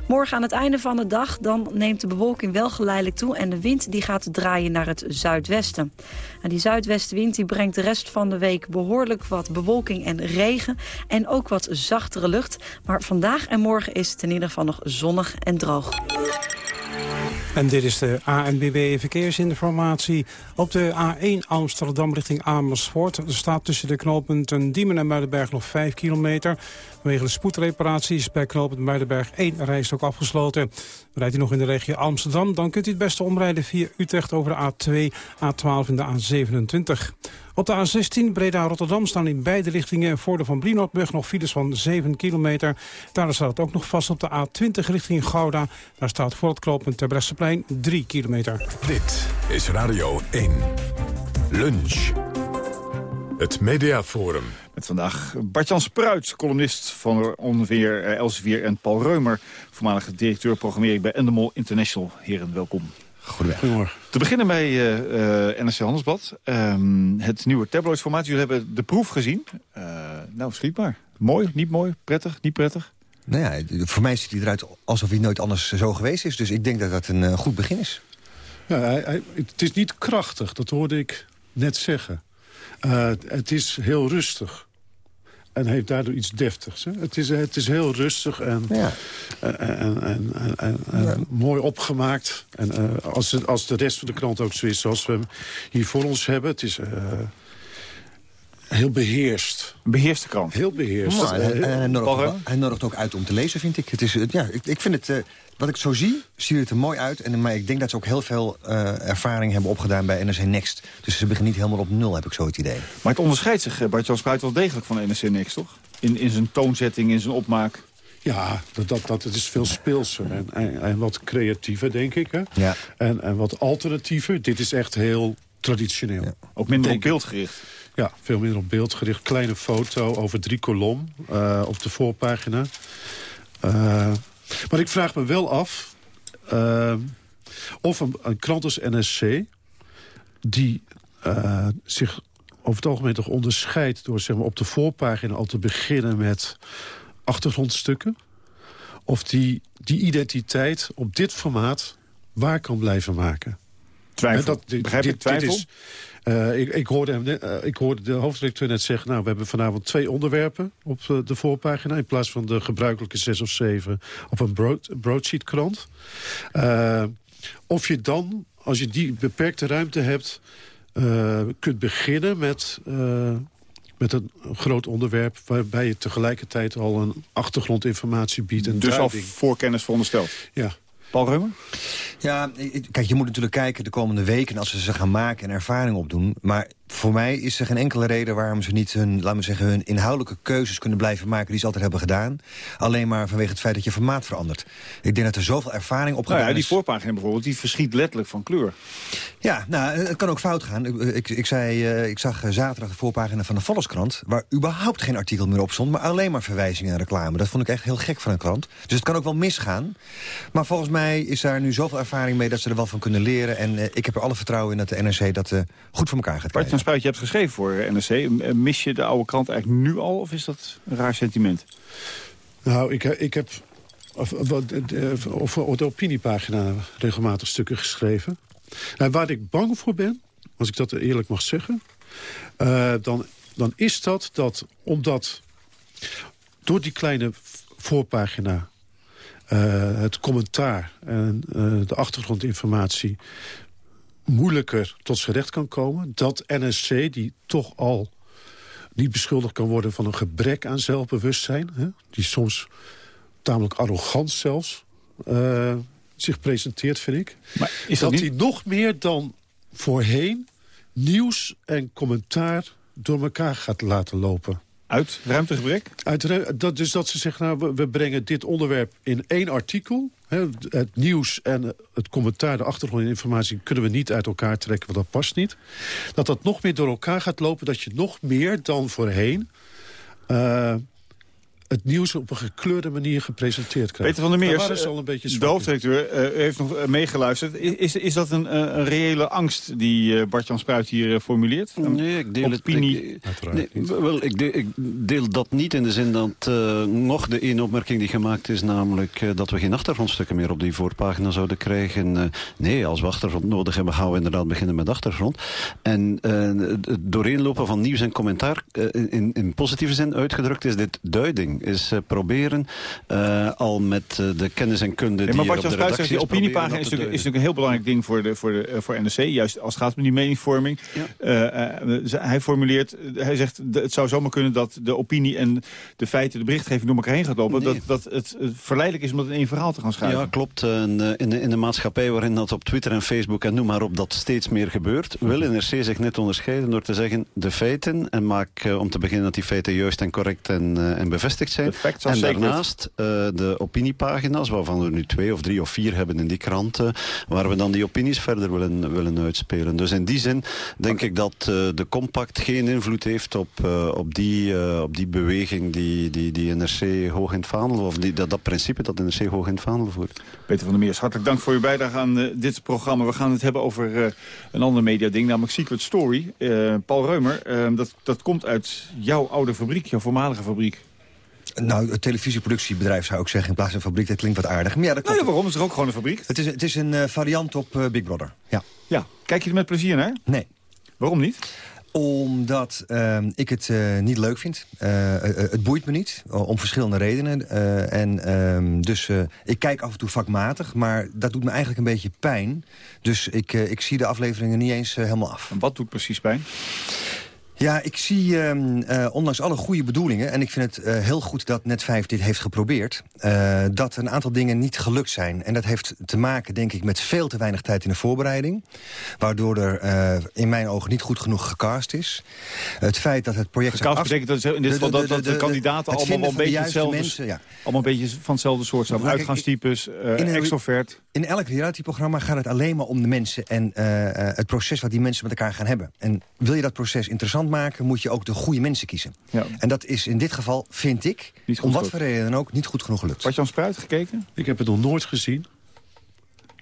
Morgen aan het einde van de dag dan neemt de bewolking wel geleidelijk toe... en de wind die gaat draaien naar het zuidwesten. En die zuidwestenwind die brengt de rest van de week behoorlijk wat bewolking en regen... en ook wat zachtere lucht. Maar vandaag en morgen is het in ieder geval nog zonnig en droog. En dit is de ANBB Verkeersinformatie. Op de A1 Amsterdam richting Amersfoort. Er staat tussen de knooppunten Diemen en Muidenberg nog 5 kilometer. Vanwege de spoedreparatie is bij knooppunt Muidenberg 1 rijstok afgesloten. Rijdt u nog in de regio Amsterdam, dan kunt u het beste omrijden via Utrecht over de A2, A12 en de A27. Op de A16 Breda-Rotterdam staan in beide richtingen voor de Van Brienoordbrug nog files van 7 kilometer. Daar staat het ook nog vast op de A20 richting Gouda. Daar staat voor het knooppunt Terbrechtseplein 3 kilometer. Dit is Radio 1. Lunch. Het Mediaforum. Met vandaag Bartjan Spruit, columnist van ongeveer uh, Elsevier en Paul Reumer... voormalige directeur programmering bij Endemol International. Heren, welkom. Goedemorgen. Te beginnen bij uh, uh, NRC Handelsblad. Um, het nieuwe tabloidformaat. Jullie hebben de proef gezien. Uh, nou, schietbaar. Mooi, niet mooi, prettig, niet prettig? Nou ja, voor mij ziet hij eruit alsof hij nooit anders zo geweest is. Dus ik denk dat dat een goed begin is. Ja, hij, hij, het is niet krachtig, dat hoorde ik net zeggen. Uh, het is heel rustig. En heeft daardoor iets deftigs. Hè? Het, is, het is heel rustig en, ja. en, en, en, en ja. mooi opgemaakt. En uh, als, de, als de rest van de krant ook zo is zoals we hem hier voor ons hebben... het is uh, heel beheerst. Een beheerste krant. Heel beheerst. Maar, hij, hij, nodigt ook, hij, nodigt ook, uit om te lezen, vind ik. Het is, ja, ik, ik vind het... wat ik zo zie, ziet het er mooi uit. En, maar ik denk dat ze ook heel veel uh, ervaring hebben opgedaan bij NRC Next. Dus ze beginnen niet helemaal op nul, heb ik zo het idee. Maar het onderscheidt zich, Bart-Jan Spruit, wel degelijk van NRC Next, toch? In, in zijn toonzetting, in zijn opmaak. Ja, dat, dat, dat, het is veel speelser en, en, en wat creatiever, denk ik. Hè? Ja. En, en wat alternatiever. Dit is echt heel traditioneel. Ja. Ook minder op beeld gericht. Ja, veel minder op beeld gericht. Kleine foto over drie kolom uh, op de voorpagina. Uh, maar ik vraag me wel af... Uh, of een, een, krant als NSC... die uh, zich over het algemeen toch onderscheidt... door zeg maar, op de voorpagina al te beginnen met achtergrondstukken... of die, die identiteit op dit formaat waar kan blijven maken. Twijfel. Dat, dit, Begrijp ik twijfel? Dit is, uh, ik, ik, hoorde hem uh, ik hoorde de hoofdredacteur net zeggen... nou, we hebben vanavond twee onderwerpen op uh, de voorpagina... in plaats van de gebruikelijke zes of zeven op een broad, broadsheet krant. of je dan, als je die beperkte ruimte hebt... kunt beginnen met, met een groot onderwerp... waarbij je tegelijkertijd al een achtergrondinformatie biedt. En dus duiding. al voorkennis verondersteld? Ja. Paul Reumer? Ja, kijk, je moet natuurlijk kijken de komende weken... als ze ze gaan maken en ervaring opdoen. Maar voor mij is er geen enkele reden waarom ze niet hun, laten we zeggen, hun inhoudelijke keuzes kunnen blijven maken die ze altijd hebben gedaan. Alleen maar vanwege het feit dat je formaat verandert. Ik denk dat er zoveel ervaring op nou ja, die voorpagina bijvoorbeeld, die verschiet letterlijk van kleur. Ja, nou, het kan ook fout gaan. Ik, ik, ik zei, uh, ik zag zaterdag de voorpagina van de Volkskrant... waar überhaupt geen artikel meer op stond, maar alleen maar verwijzingen en reclame. Dat vond ik echt heel gek van een krant. Dus het kan ook wel misgaan. Maar volgens mij is daar nu zoveel ervaring mee dat ze er wel van kunnen leren. En uh, ik heb er alle vertrouwen in dat de NRC dat uh, goed voor elkaar gaat krijgen. Spuit, je hebt geschreven voor NRC. Mis je de oude krant eigenlijk nu al of is dat een raar sentiment? Nou, ik, ik heb of, op de opiniepagina regelmatig stukken geschreven. Nou, waar ik bang voor ben, als ik dat eerlijk mag zeggen... Dan, dan is dat dat omdat door die kleine voorpagina... Het commentaar en de achtergrondinformatie moeilijker tot zijn recht kan komen. Dat NSC, die toch al niet beschuldigd kan worden van een gebrek aan zelfbewustzijn... Hè, die soms tamelijk arrogant zelfs uh, zich presenteert, vind ik... Maar is dat dat hij nog meer dan voorheen nieuws en commentaar door elkaar gaat laten lopen. Uit ruimtegebrek? Uit, dat, dus dat ze zeggen, nou, we, we brengen dit onderwerp in één artikel. Het nieuws en het commentaar, de achtergrondinformatie... kunnen we niet uit elkaar trekken, want dat past niet. Dat dat nog meer door elkaar gaat lopen, dat je nog meer dan voorheen... Uh, het nieuws op een gekleurde manier gepresenteerd krijgt. Peter van der Meers, is al een beetje de hoofdredacteur, uh, heeft nog meegeluisterd. Is, is dat een, een reële angst die uh, Bart-Jan Spruit hier uh, formuleert? Nee, ik deel Opinie? het nee, wel, ik, deel, ik deel dat niet in de zin dat nog de ene opmerking die gemaakt is... namelijk dat we geen achtergrondstukken meer op die voorpagina zouden krijgen. nee, als we achtergrond nodig hebben, gaan we inderdaad beginnen met achtergrond. En het dooreenlopen van nieuws en commentaar, in, in positieve zin uitgedrukt, is dit duiding is uh, proberen uh, al met uh, de kennis en kunde die maar op de redactie die opiniepagina is natuurlijk, is natuurlijk een heel belangrijk ding voor, de, voor, de, voor NRC. Juist als het gaat om die meningsvorming. Ja. hij formuleert, hij zegt het zou zomaar kunnen dat de opinie en de feiten, de berichtgeving door elkaar heen gaat lopen. Nee. Dat, dat het, verleidelijk is om dat in één verhaal te gaan schrijven. Ja, klopt. In, de, in de maatschappij waarin dat op Twitter en Facebook en noem maar op dat steeds meer gebeurt, wil NRC zich net onderscheiden door te zeggen de feiten en maak om te beginnen dat die feiten juist en correct en, en bevestigd zijn. En daarnaast uh, de opiniepagina's, waarvan we nu twee of drie of vier hebben in die kranten, waar we dan die opinies verder willen, willen uitspelen. Dus in die zin denk ik dat uh, de compact geen invloed heeft op, uh, op, die, op die beweging die, die, die NRC hoog in het vaandel, of die, dat, dat principe dat NRC hoog in het vaandel voert. Peter van der Meers, hartelijk dank voor uw bijdrage aan dit programma. We gaan het hebben over een ander mediading, namelijk Secret Story. Paul Reumer, dat, dat komt uit jouw oude fabriek, jouw voormalige fabriek. Nou, het televisieproductiebedrijf zou ik zeggen in plaats van fabriek. Dat klinkt wat aardig. Maar ja, dat Nou ja, waarom is er ook gewoon een fabriek? Het is, het is een eh, variant op eh, Big Brother, ja. Ja, kijk je er met plezier naar? Nee. Waarom niet? Omdat ehm, ik het eh, niet leuk vind. Het boeit me niet, om verschillende redenen. En ehm, dus ik kijk af en toe vakmatig, maar dat doet me eigenlijk een beetje pijn. Dus ik, ik zie de afleveringen niet eens helemaal af. En wat doet precies pijn? Ja, ik zie, ehm, eh, ondanks alle goede bedoelingen... en ik vind het eh, heel goed dat Net5 dit heeft geprobeerd... eh, dat een aantal dingen niet gelukt zijn. En dat heeft te maken, denk ik, met veel te weinig tijd in de voorbereiding. Waardoor er in mijn ogen niet goed genoeg gecast is. Het feit dat het project... Gecast betekent dat in dit geval dat, dat de, kandidaten allemaal een beetje hetzelfde, mensen, ja. allemaal een beetje van hetzelfde soort zijn. Uitgaanstypes, in een- extrovert. In elk realityprogramma gaat het alleen maar om de mensen... en het proces wat die mensen met elkaar gaan hebben. En wil je dat proces interessant maken... moet je ook de goede mensen kiezen. Ja. En dat is in dit geval, vind ik... Om wat voor reden dan ook, niet goed genoeg gelukt. Had je aan Spruit gekeken? Ik heb het nog nooit gezien.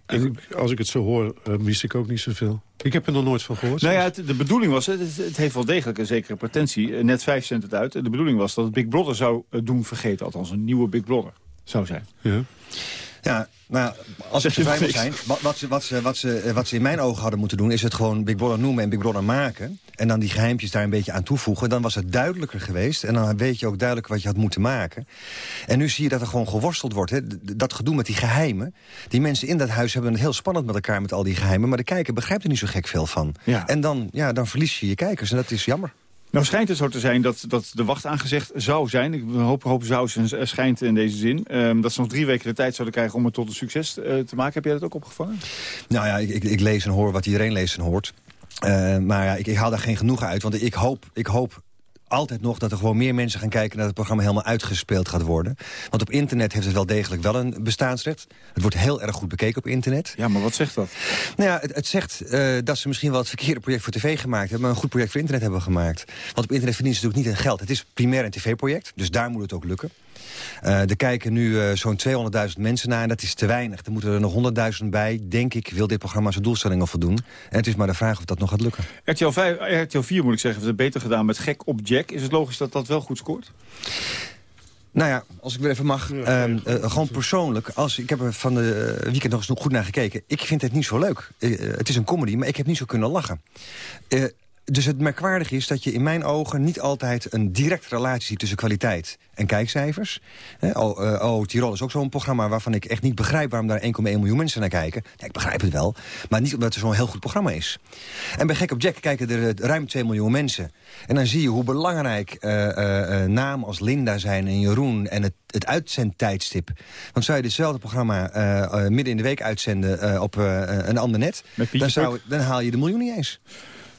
En ik- als ik het zo hoor, eh, mis ik ook niet zoveel. Ik heb er nog nooit van gehoord. Nou ja, het, de bedoeling was, het, het heeft wel degelijk een zekere potentie. Eh, Net 5 zendt het uit. De bedoeling was dat het Big Brother zou eh, doen vergeten. Althans, een nieuwe Big Brother zou zijn. Ja. Ja, nou, als wil niks? zijn, wat, wat, ze, wat, ze, wat, ze, eh, wat ze in mijn ogen hadden moeten doen... is het gewoon Big Brother noemen en Big Brother maken. En dan die geheimpjes daar een beetje aan toevoegen. Dan was het duidelijker geweest. En dan weet je ook duidelijk wat je had moeten maken. En nu zie je dat er gewoon geworsteld wordt. Hè. Dat gedoe met die geheimen. Die mensen in dat huis hebben het heel spannend met elkaar met al die geheimen. Maar de kijker begrijpt er niet zo gek veel van. Ja. En dan, ja, dan verlies je je kijkers. En dat is jammer. Nou schijnt het zo te zijn dat, dat de wacht aangezegd zou zijn. Ik hoop, hoop zou eh, schijnt in deze zin. ehm, dat ze nog drie weken de tijd zouden krijgen om het tot een succes eh, te maken. Heb jij dat ook opgevangen? Nou ja, ik, ik, ik lees en hoor wat iedereen leest en hoort. Eh, maar ja, ik, ik haal daar geen genoegen uit. Want ik hoop, ik hoop altijd nog dat er gewoon meer mensen gaan kijken... naar het programma helemaal uitgespeeld gaat worden. Want op internet heeft het wel degelijk wel een bestaansrecht. Het wordt heel erg goed bekeken op internet. Ja, maar wat zegt dat? Nou ja, het, het zegt eh, dat ze misschien wel het verkeerde project voor tv gemaakt hebben... maar een goed project voor internet hebben gemaakt. Want op internet verdienen ze natuurlijk niet in geld. Het is primair een tv-project, dus daar moet het ook lukken. Eh, er kijken nu eh, zo'n 200.000 mensen naar en dat is te weinig. Er moeten er nog 100.000 bij, denk ik, wil dit programma zijn doelstellingen voldoen. En het is maar de vraag of dat nog gaat lukken. RTL, 5, RTL 4 moet ik zeggen, heeft het beter gedaan met Gek op Jack. Is het logisch dat dat wel goed scoort? Nou ja, als ik weer even mag, ehm, eh, gewoon persoonlijk. Als, ik heb er van de weekend nog eens goed naar gekeken. Ik vind het niet zo leuk. Het is een comedy, maar ik heb niet zo kunnen lachen. Eh, dus het merkwaardige is dat je in mijn ogen niet altijd een directe relatie ziet tussen kwaliteit en kijkcijfers. Oh, oh, Tirol is ook zo'n programma waarvan ik echt niet begrijp waarom daar 1,1 miljoen mensen naar kijken. Ja, ik begrijp het wel, maar niet omdat het zo'n heel goed programma is. En bij Gek op Jack kijken er eh, ruim 2 miljoen mensen. En dan zie je hoe belangrijk eh, eh, namen als Linda zijn en Jeroen en het, het uitzendtijdstip. Want zou je ditzelfde programma midden in de week uitzenden op een ander net, dan, zou, dan haal je de miljoen niet eens.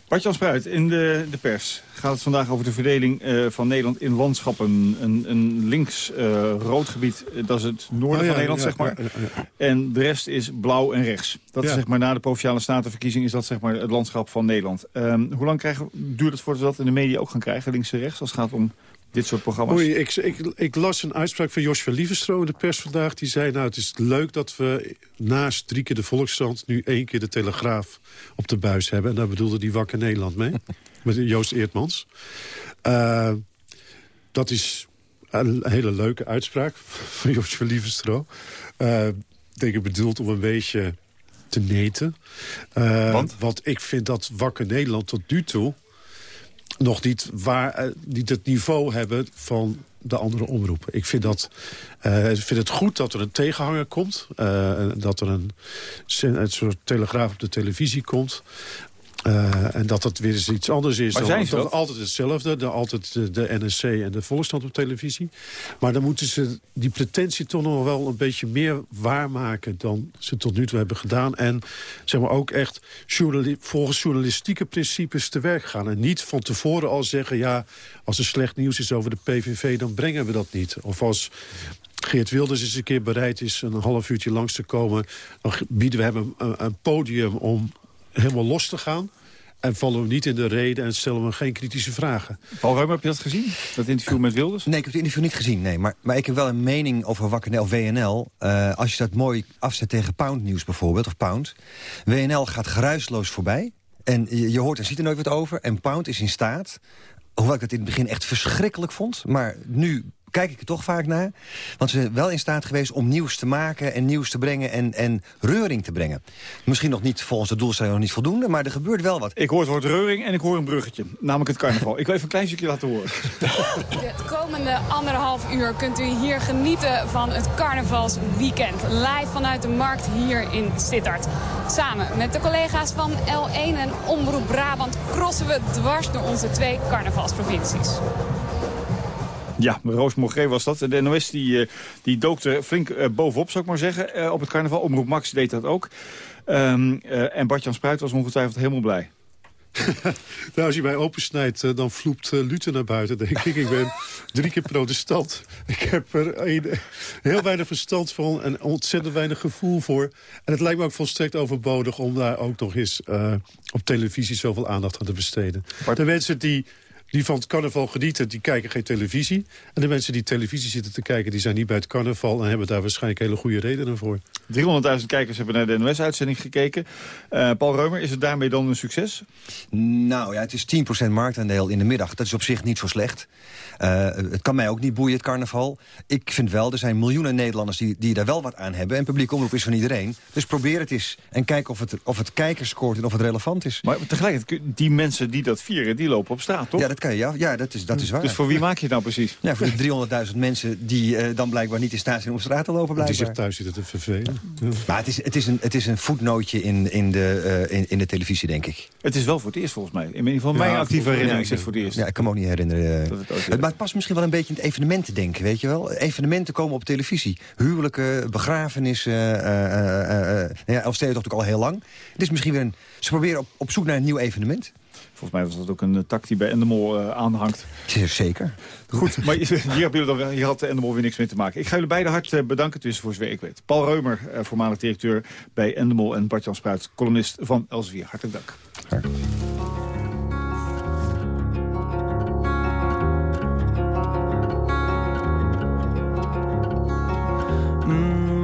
Bart-Jan Spruit, in de, de pers gaat het vandaag over de verdeling eh, van Nederland in landschappen. Een, een links-rood gebied, eh, dat is het noorden Oh ja, van Nederland, ja, zeg maar. ja. En de rest is blauw en rechts. Dat is zeg maar na de Provinciale Statenverkiezing is dat zeg maar het landschap van Nederland. Ehm, hoe lang krijgen, duurt het voordat we dat in de media ook gaan krijgen, links en rechts, als het gaat om dit soort programma's? Ik, ik, ik las een uitspraak van Joshua Lievestro in de pers vandaag. Die zei, nou, het is leuk dat we naast drie keer de Volkskrant... nu één keer de Telegraaf op de buis hebben. En daar bedoelde die Wakker Nederland mee. *laughs* met Joost Eertmans. Eh, dat is een hele leuke uitspraak van Joshua Lievestro. Eh, ik denk ik bedoeld om een beetje te neten. Eh, Want? Want ik vind dat Wakker Nederland tot nu toe nog niet, waar, eh, niet het niveau hebben van de andere omroepen. Ik vind, dat, eh, ik vind het goed dat er een tegenhanger komt. eh, dat er een, een soort telegraaf op de televisie komt. Eh, en dat het weer eens iets anders is Maar dan, dan dat? altijd hetzelfde. De, altijd de, de NSC en de Volksstand op televisie. Maar dan moeten ze die pretentie toch nog wel een beetje meer waarmaken... dan ze tot nu toe hebben gedaan. En zeg maar ook echt journali- volgens journalistieke principes te werk gaan. En niet van tevoren al zeggen... ja, als er slecht nieuws is over de PVV, dan brengen we dat niet. Of als Geert Wilders eens een keer bereid is een half uurtje langs te komen... dan bieden we hem een podium om helemaal los te gaan... En vallen we niet in de reden en stellen we geen kritische vragen. Paul Reumer, heb je dat gezien? Dat interview met Wilders? Nee, ik heb het interview niet gezien, nee. Maar, maar ik heb wel een mening over Wakker of WNL. Eh, als je dat mooi afzet tegen Pound Nieuws bijvoorbeeld, of Pound. WNL gaat geruisloos voorbij. En je, je hoort en ziet er nooit wat over. En Pound is in staat, hoewel ik dat in het begin echt verschrikkelijk vond... maar nu kijk ik er toch vaak naar. Want ze zijn wel in staat geweest om nieuws te maken... en nieuws te brengen en, en reuring te brengen. Misschien nog niet volgens de doelstelling nog niet voldoende... maar er gebeurt wel wat. Ik hoor het woord reuring en ik hoor een bruggetje. Namelijk het carnaval. ik wil even een klein stukje laten horen. Het komende anderhalf uur kunt u hier genieten van het carnavalsweekend. Live vanuit de markt hier in Sittard. Samen met de collega's van L1 en Omroep Brabant... crossen we dwars door onze twee carnavalsprovincies. Ja, Roos Mogré was dat. De NOS die, eh, die dook er flink eh, bovenop, zou ik maar zeggen, eh, op het carnaval. Omroep Max deed dat ook. Ehm, en Bartjan Spruit was ongetwijfeld helemaal blij. *laughs* nou, als je mij opensnijdt, dan vloept Luther naar buiten, denk ik. Ik ben drie keer protestant. Ik heb er een, heel weinig verstand van en ontzettend weinig gevoel voor. En het lijkt me ook volstrekt overbodig om daar ook nog eens op televisie zoveel aandacht aan te besteden. De mensen die die van het carnaval genieten, die kijken geen televisie. En de mensen die televisie zitten te kijken, die zijn niet bij het carnaval... en hebben daar waarschijnlijk hele goede redenen voor. 300.000 kijkers hebben naar de NOS-uitzending gekeken. Uh, Paul Reumer, is het daarmee dan een succes? Nou ja, het is 10% marktaandeel in de middag. Dat is op zich niet zo slecht. Uh, het kan mij ook niet boeien, het carnaval. Ik vind wel, er zijn miljoenen Nederlanders die, die daar wel wat aan hebben. En publiek omroep is van iedereen. Dus probeer het eens. En kijk of het, of het kijkers scoort en of het relevant is. Maar tegelijkertijd, die mensen die dat vieren, die lopen op straat, toch? Ja, dat kan je. Ja, ja dat, is, dat is waar. Dus voor wie maak je het nou precies? Ja, voor de 300.000 mensen die uh, dan blijkbaar niet in staat zijn om straat te lopen. Blijkbaar. Die zich thuis zitten te vervelen. Maar het is, het is een, het is een voetnootje in, in, de, uh, in, in de televisie, denk ik. Het is wel voor het eerst volgens mij. In ieder geval mijn actieve herinnering is het voor het eerst. Ja, ik kan me ook niet herinneren. Het, maar het past misschien wel een beetje in het evenementen denken, weet je wel. Evenementen komen op televisie. Huwelijken, begrafenissen, uh, uh, ja, Elfstedentocht ook al heel lang. Het is misschien weer een... Ze proberen op, op zoek naar een nieuw evenement. Volgens mij was dat ook een tak die bij Endemol uh, aanhangt. Zeker. Goed, maar hier, hier, dan, hier had Endemol weer niks mee te maken. Ik ga jullie beiden hart bedanken tussen voor zover ik weet. Paul Reumer, uh, voormalig directeur bij Endemol... en Bart-Jan Spruit, columnist van Elsevier. Hartelijk dank. Hartelijk.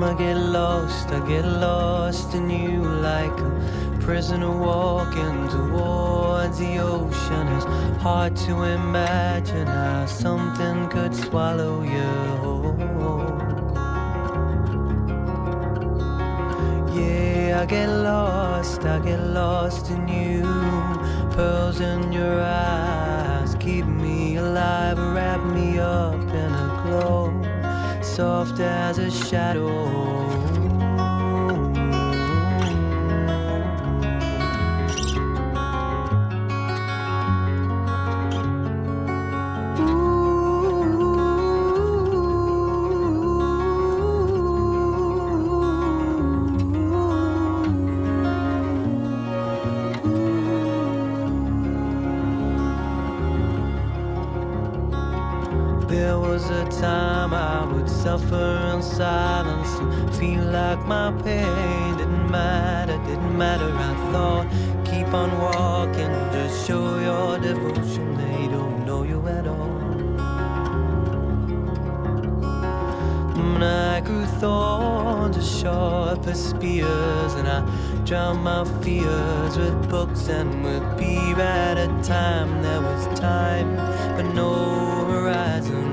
I get lost, I get lost in you like a prisoner walking towards the ocean. It's hard to imagine how something could swallow you whole. Yeah, I get lost, I get lost in you. Pearls in your eyes keep me alive, wrap me up in a glow soft as a shadow. Suffer in silence and feel like my pain didn't matter, didn't matter. I thought, keep on walking, just show your devotion. They don't know you at all. And I grew thorns as sharp as spears, and I drowned my fears with books and with beer. At a time there was time, but no horizon.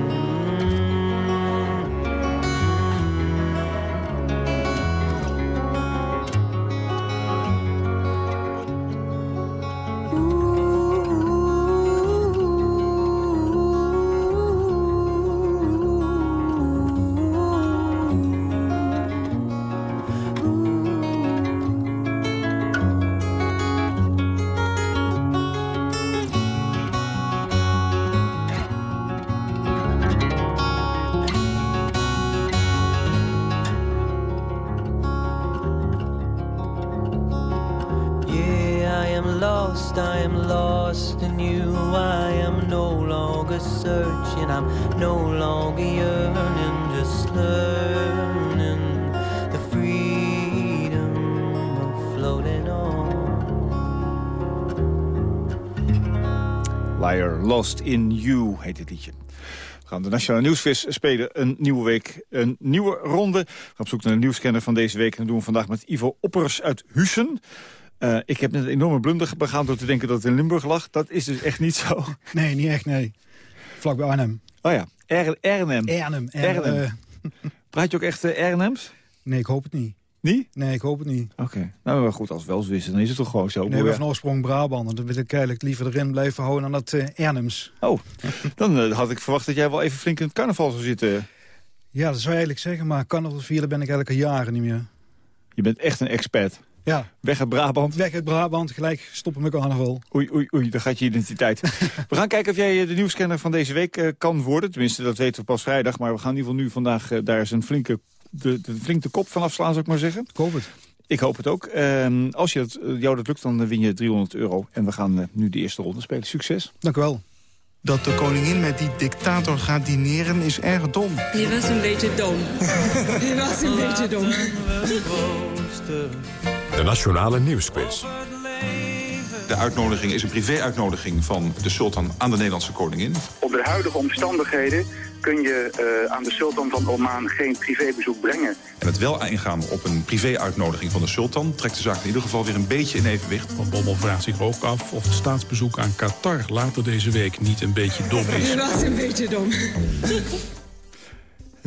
Lost in You heet dit liedje. Gaan de Nationale Nieuwsquiz spelen. Een nieuwe week, een nieuwe ronde. We gaan op zoek naar de nieuwscanner van deze week. En dat doen we vandaag met Ivo Oppers uit Hussen. Uh, ik heb net een enorme blunder begaan door te denken dat het in Limburg lag. Dat is dus echt niet zo. *laughs* Nee, niet echt, nee. Vlakbij Arnhem. Oh ja, Arnhem. Arnhem. Arnhem. eh, *laughs* Praat je ook echt uh, Arnhems? nee, ik hoop het niet. Niet? Nee, ik hoop het niet. Oké. Nou, maar goed, als we wel wisten, dan is het toch gewoon zo. Nee, we van oorsprong Brabant. Dan wil ik eigenlijk liever erin blijven houden dan dat uh, Arnhems. Oh, *laughs* dan uh, had ik verwacht dat jij wel even flink in het carnaval zou zitten. Ja, dat zou je eigenlijk zeggen, maar carnaval vieren ben ik al jaren niet meer. Je bent echt een expert. Ja. Weg uit Brabant. Weg uit Brabant, gelijk stoppen met carnaval. Oei, oei, oei, daar gaat je identiteit. *laughs* we gaan kijken of jij de nieuwscanner van deze week uh, kan worden. Tenminste, dat weten we pas vrijdag. Maar we gaan in ieder geval nu vandaag uh, daar eens een flinke, de, de, flinke kop van afslaan, zou ik maar zeggen. Ik hoop het. Ik hoop het ook. Uh, als je dat, jou dat lukt, dan win je 300 euro. En we gaan nu de eerste ronde spelen. Succes. Dank u wel. Dat de koningin met die dictator gaat dineren is erg dom. Je was een beetje dom. *laughs* Je was een beetje dom. De Nationale Nieuwsquiz. De uitnodiging is een privé-uitnodiging van de sultan aan de Nederlandse koningin. Op de huidige omstandigheden kun je uh, aan de sultan van Oman geen privébezoek brengen. En het wel ingaan op een privé-uitnodiging van de sultan... trekt de zaak in ieder geval weer een beetje in evenwicht. Van Bommel vraagt zich ook af of het staatsbezoek aan Qatar later deze week niet een beetje dom is. *laughs* Je was een beetje dom.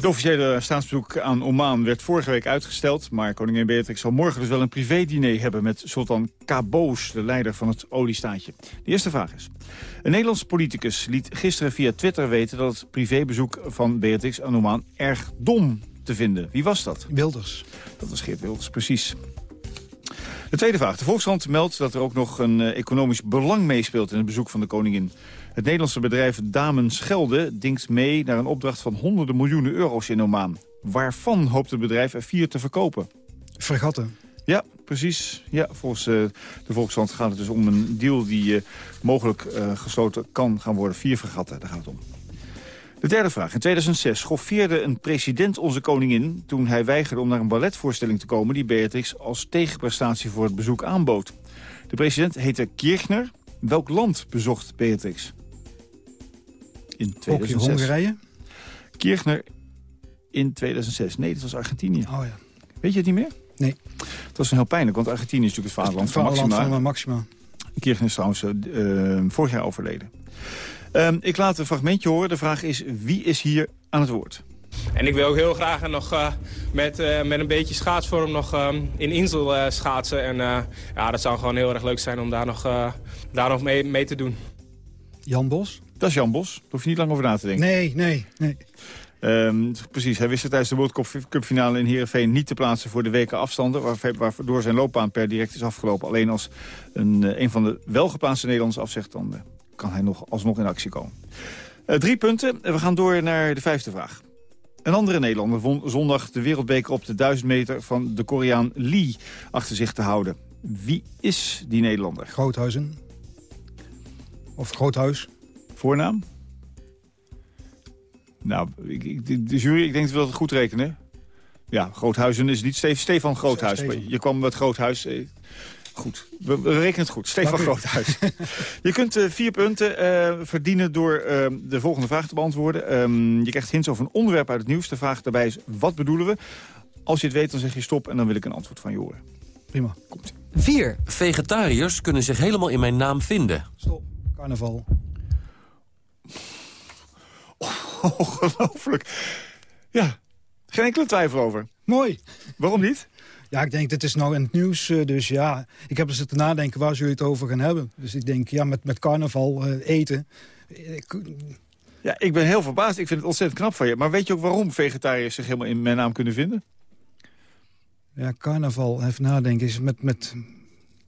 Het officiële staatsbezoek aan Oman werd vorige week uitgesteld... maar koningin Beatrix zal morgen dus wel een privé-diner hebben... met sultan Qaboos, de leider van het oliestaatje. De eerste vraag is... Een Nederlandse politicus liet gisteren via Twitter weten... dat het privébezoek van Beatrix aan Oman erg dom te vinden. Wie was dat? Wilders. Dat was Geert Wilders, precies. De tweede vraag. De Volkskrant meldt dat er ook nog een uh, economisch belang meespeelt... in het bezoek van de koningin. Het Nederlandse bedrijf Damen Schelde dinkt mee naar een opdracht van honderden miljoenen euro's in Oman. Waarvan hoopt het bedrijf er vier te verkopen? Fregatten. Ja, precies. Ja, volgens uh, de Volkskrant gaat het dus om een deal die uh, mogelijk uh, gesloten kan gaan worden. Vier fregatten, daar gaat het om. De derde vraag. In 2006 schoffeerde een president onze koningin... toen hij weigerde om naar een balletvoorstelling te komen... die Beatrix als tegenprestatie voor het bezoek aanbood. De president heette Kirchner. Welk land bezocht Beatrix? In 2006. Ook in Hongarije? Kirchner in 2006. Nee, dat was Argentinië. Oh ja. Weet je het niet meer? Nee. Dat was een heel pijnlijk, want Argentinië is natuurlijk het vaderland van Maxima. van Maxima. Kirchner is trouwens uh, vorig jaar overleden. Um, ik laat een fragmentje horen. De vraag is, wie is hier aan het woord? En ik wil ook heel graag nog uh, met, uh, met een beetje schaatsvorm nog um, in Insel uh, schaatsen. En ja, dat zou gewoon heel erg leuk zijn om daar nog, daar nog mee, mee te doen. Jan Bos? Dat is Jan Bos. Daar hoef je niet lang over na te denken. Nee, nee, nee. Um, precies, hij wist er tijdens de World Cup finale in Heerenveen niet te plaatsen voor de weken afstanden. Waardoor zijn loopbaan per direct is afgelopen. Alleen als een, een van de welgeplaatste Nederlanders afzegt, dan kan hij nog alsnog in actie komen. Uh, drie punten. We gaan door naar de vijfde vraag. Een andere Nederlander won zondag de wereldbeker op de 1000 meter van de Koreaan Lee achter zich te houden. Wie is die Nederlander? Groothuizen. Of Groothuis. Voornaam? Nou, ik, ik, de jury, ik denk dat we dat goed rekenen. Ja, Groothuizen is niet Stef, Stefan Groothuis. Stefan. Je kwam met Groothuis. Eh, goed, we, we rekenen het goed. Stefan Groothuis. *laughs* je kunt uh, vier punten uh, verdienen door uh, de volgende vraag te beantwoorden. Um, je krijgt hints over een onderwerp uit het nieuws. De vraag daarbij is, wat bedoelen we? Als je het weet, dan zeg je stop en dan wil ik een antwoord van je horen. Prima. Komt -ie. Vier vegetariërs kunnen zich helemaal in mijn naam vinden. Stop. Carnaval. *laughs* Ongelooflijk. Ja, geen enkele twijfel over. Mooi. Waarom niet? Ja, ik denk, dit is nou in het nieuws. Uh, dus ja, ik heb er zitten nadenken waar zullen het over gaan hebben. Dus ik denk, ja, met, met carnaval uh, eten. Ik, ja, ik ben heel verbaasd. Ik vind het ontzettend knap van je. Maar weet je ook waarom vegetariërs zich helemaal in mijn naam kunnen vinden? Ja, carnaval, even nadenken, is met... met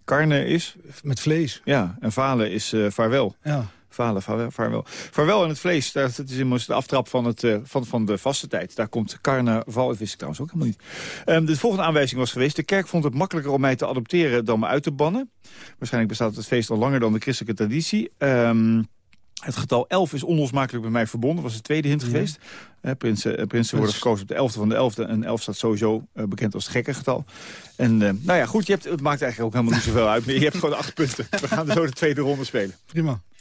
Carne is? Met vlees. Ja, en valen is uh, vaarwel. Ja. Valen, vaarwel. Vaarwel en het vlees, dat is immers de aftrap van, het, uh, van, van de vaste tijd. Daar komt carnaval, dat wist ik trouwens ook helemaal niet. Um, de volgende aanwijzing was geweest... de kerk vond het makkelijker om mij te adopteren dan me uit te bannen. Waarschijnlijk bestaat het feest al langer dan de christelijke traditie. Um, het getal 11 is onlosmakelijk bij mij verbonden. was de tweede hint geweest. Uh, prinsen, uh, prinsen worden gekozen op de 11e van de 11e. En 11 staat sowieso bekend als het gekke getal. En nou ja, goed, je hebt, het maakt eigenlijk ook helemaal niet zoveel uit. Maar je hebt gewoon acht punten. We gaan zo de tweede ronde spelen. Prima.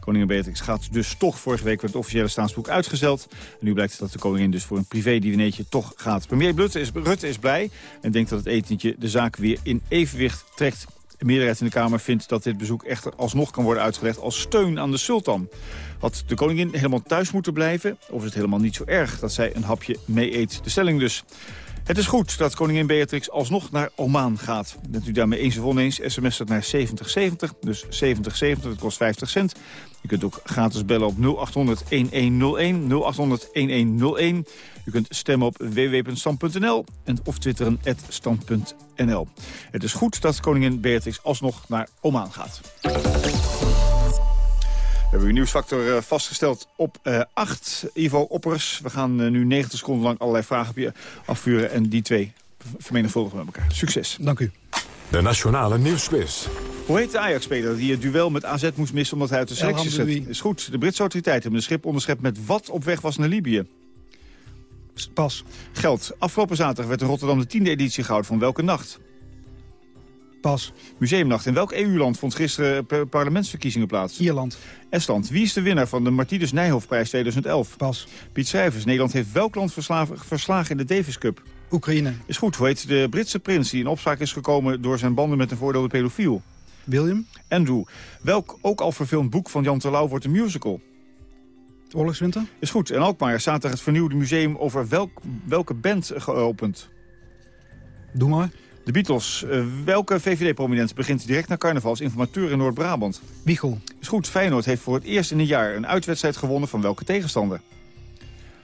Koningin Beatrix gaat dus toch. Vorige week werd het officiële staatsboek uitgezeld. En nu blijkt dat de koningin dus voor een privé-dinertje toch gaat. Premier Rutte is, Rutte is blij en denkt dat het etentje de zaak weer in evenwicht trekt. De meerderheid in de Kamer vindt dat dit bezoek echter alsnog kan worden uitgelegd als steun aan de sultan. Had de koningin helemaal thuis moeten blijven? Of is het helemaal niet zo erg dat zij een hapje mee eet? De stelling dus. Het is goed dat koningin Beatrix alsnog naar Oman gaat. Bent u daarmee eens of oneens, sms het naar 7070, dus 7070, dat kost 50 cent. U kunt ook gratis bellen op 0800-1101, 0800-1101. U kunt stemmen op www.stand.nl en of twitteren stand.nl. Het is goed dat koningin Beatrix alsnog naar Oman gaat. We hebben uw nieuwsfactor eh, vastgesteld op uh, 8. Ivo Oppers, we gaan uh, nu 90 seconden lang allerlei vragen op je afvuren... en die twee vermenigvuldigen met elkaar. Succes. Dank u. De Nationale Nieuwsquiz. Hoe heet de Ajax-speler die het duel met AZ moest missen omdat hij uit de selectie zat? Is goed. De Britse autoriteiten hebben een schip onderschept met wat op weg was naar Libië? Pas. Geld. Afgelopen zaterdag werd in Rotterdam de tiende editie gehouden van welke nacht? Pas. Museumnacht. In welk EU-land vond gisteren parlementsverkiezingen plaats? Ierland. Estland. Wie is de winnaar van de Martinus Nijhoffprijs 2011? Pas. Piet Schrijvers. Nederland heeft welk land verslagen in de Davis Cup? Oekraïne. Is goed. Hoe heet de Britse prins die in opspraak is gekomen door zijn banden met een voordeelde pedofiel? William. Andrew. Welk ook al verfilmd boek van Jan Terlouw wordt een musical? Oorlogswinter. Is goed. En Alkmaar er het vernieuwde museum over welk, welke band geopend? Doe maar. De Beatles. Uh, welke VVD-prominent begint direct na carnaval als informateur in Noord-Brabant? Wiegel. Is goed. Feyenoord heeft voor het eerst in een jaar een uitwedstrijd gewonnen van welke tegenstander?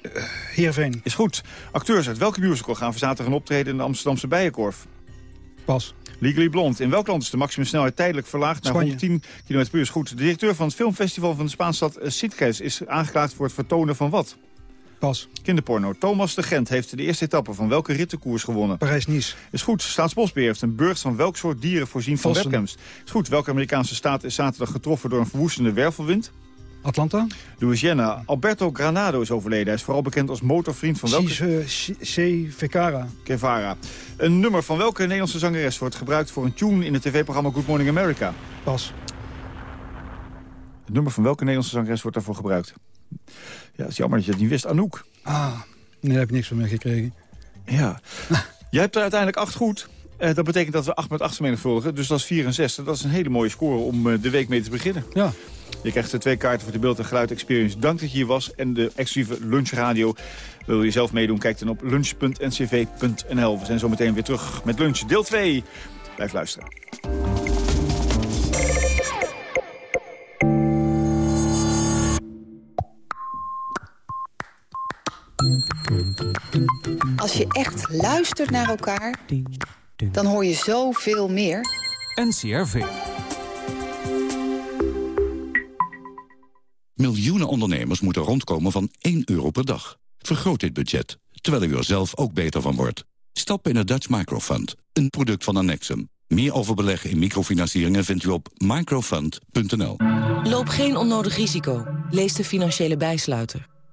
Uh, Heerenveen. Is goed. Acteurs uit welke musical gaan zaterdag een optreden in de Amsterdamse Bijenkorf? Pas. Legally Blond. In welk land is de maximumsnelheid tijdelijk verlaagd naar 110 km per uur? Is goed. De directeur van het filmfestival van de Spaanse stad Sitges is aangeklaagd voor het vertonen van wat? Pas. Kinderporno. Thomas de Gent heeft de eerste etappe van welke rittenkoers gewonnen? Parijs-Nice. Is goed. Staatsbosbeheer heeft een burcht van welk soort dieren voorzien van Vossen. webcams? Is goed. Welke Amerikaanse staat is zaterdag getroffen door een verwoestende wervelwind? Atlanta. Louisiana. Alberto Granado is overleden. Hij is vooral bekend als motorvriend van welke... C. Vecara. Kevara. Een nummer van welke Nederlandse zangeres wordt gebruikt voor een tune in het tv-programma Good Morning America? Pas. Het nummer van welke Nederlandse zangeres wordt daarvoor gebruikt? Ja, het is jammer dat je het niet wist. Anouk. Ah, nee, daar heb ik niks van meer gekregen. Ja. *laughs* Jij hebt er uiteindelijk acht goed. Uh, dat betekent dat we 8 met 8 vermenigvuldigen. Dus dat is 64. Dat is een hele mooie score om uh, de week mee te beginnen. Ja. Je krijgt de twee kaarten voor de beeld- en geluid-experience. Dank dat je hier was. En de exclusieve lunchradio. Wil je zelf meedoen? Kijk dan op lunch.ncv.nl. We zijn zo meteen weer terug met lunch deel 2. Blijf luisteren. Als je echt luistert naar elkaar, dan hoor je zoveel meer. NCRV. Miljoenen ondernemers moeten rondkomen van 1 euro per dag. Vergroot dit budget, terwijl u er zelf ook beter van wordt. Stap in het Dutch Microfund, een product van Annexum. Meer over beleggen in microfinancieringen vindt u op microfund.nl. Loop geen onnodig risico. Lees de financiële bijsluiter.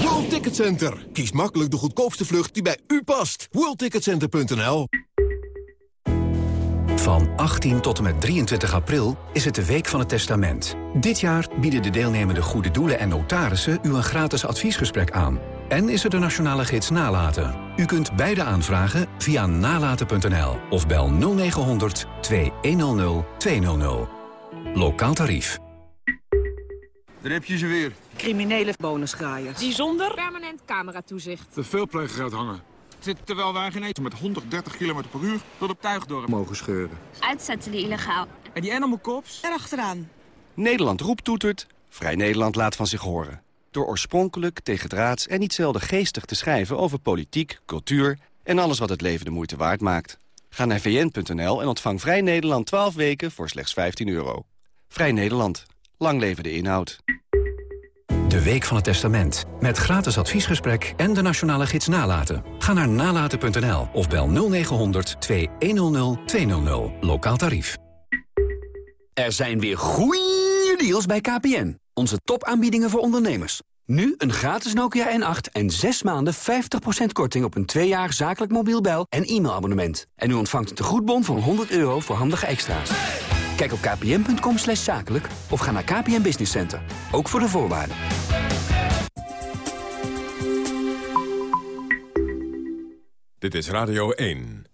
World Ticket Center. Kies makkelijk de goedkoopste vlucht die bij u past. WorldTicketCenter.nl Van 18 tot en met 23 april is het de Week van het Testament. Dit jaar bieden de deelnemende goede doelen en notarissen u een gratis adviesgesprek aan. En is er de nationale gids Nalaten. U kunt beide aanvragen via nalaten.nl of bel 0900 2100 200. Lokaal tarief. Daar heb je ze weer. Criminele bonusgraaiers. Die zonder permanent cameratoezicht. De veelpleger gaat hangen. Zit terwijl wij geen eten met 130 km per uur tot op Tuigdorp mogen scheuren. Uitzetten die illegaal. En die animal cops? Erachteraan. Nederland roept toetert, Vrij Nederland laat van zich horen. Door oorspronkelijk, tegendraads en niet zelden geestig te schrijven over politiek, cultuur en alles wat het leven de moeite waard maakt. Ga naar vn.nl en ontvang Vrij Nederland 12 weken voor slechts 15 euro. Vrij Nederland. Lang leven de inhoud. De Week van het Testament. Met gratis adviesgesprek en de nationale gids Nalaten. Ga naar nalaten.nl of bel 0900 2100 200. Lokaal tarief. Er zijn weer goeie deals bij KPN. Onze topaanbiedingen voor ondernemers. Nu een gratis Nokia N8 en 6 maanden 50% korting op een 2 jaar zakelijk mobiel bel- en e-mailabonnement. En u ontvangt een tegoedbon van 100 euro voor handige extra's. Kijk op kpn.com zakelijk of ga naar KPN Business Center. Ook voor de voorwaarden. Dit is Radio 1.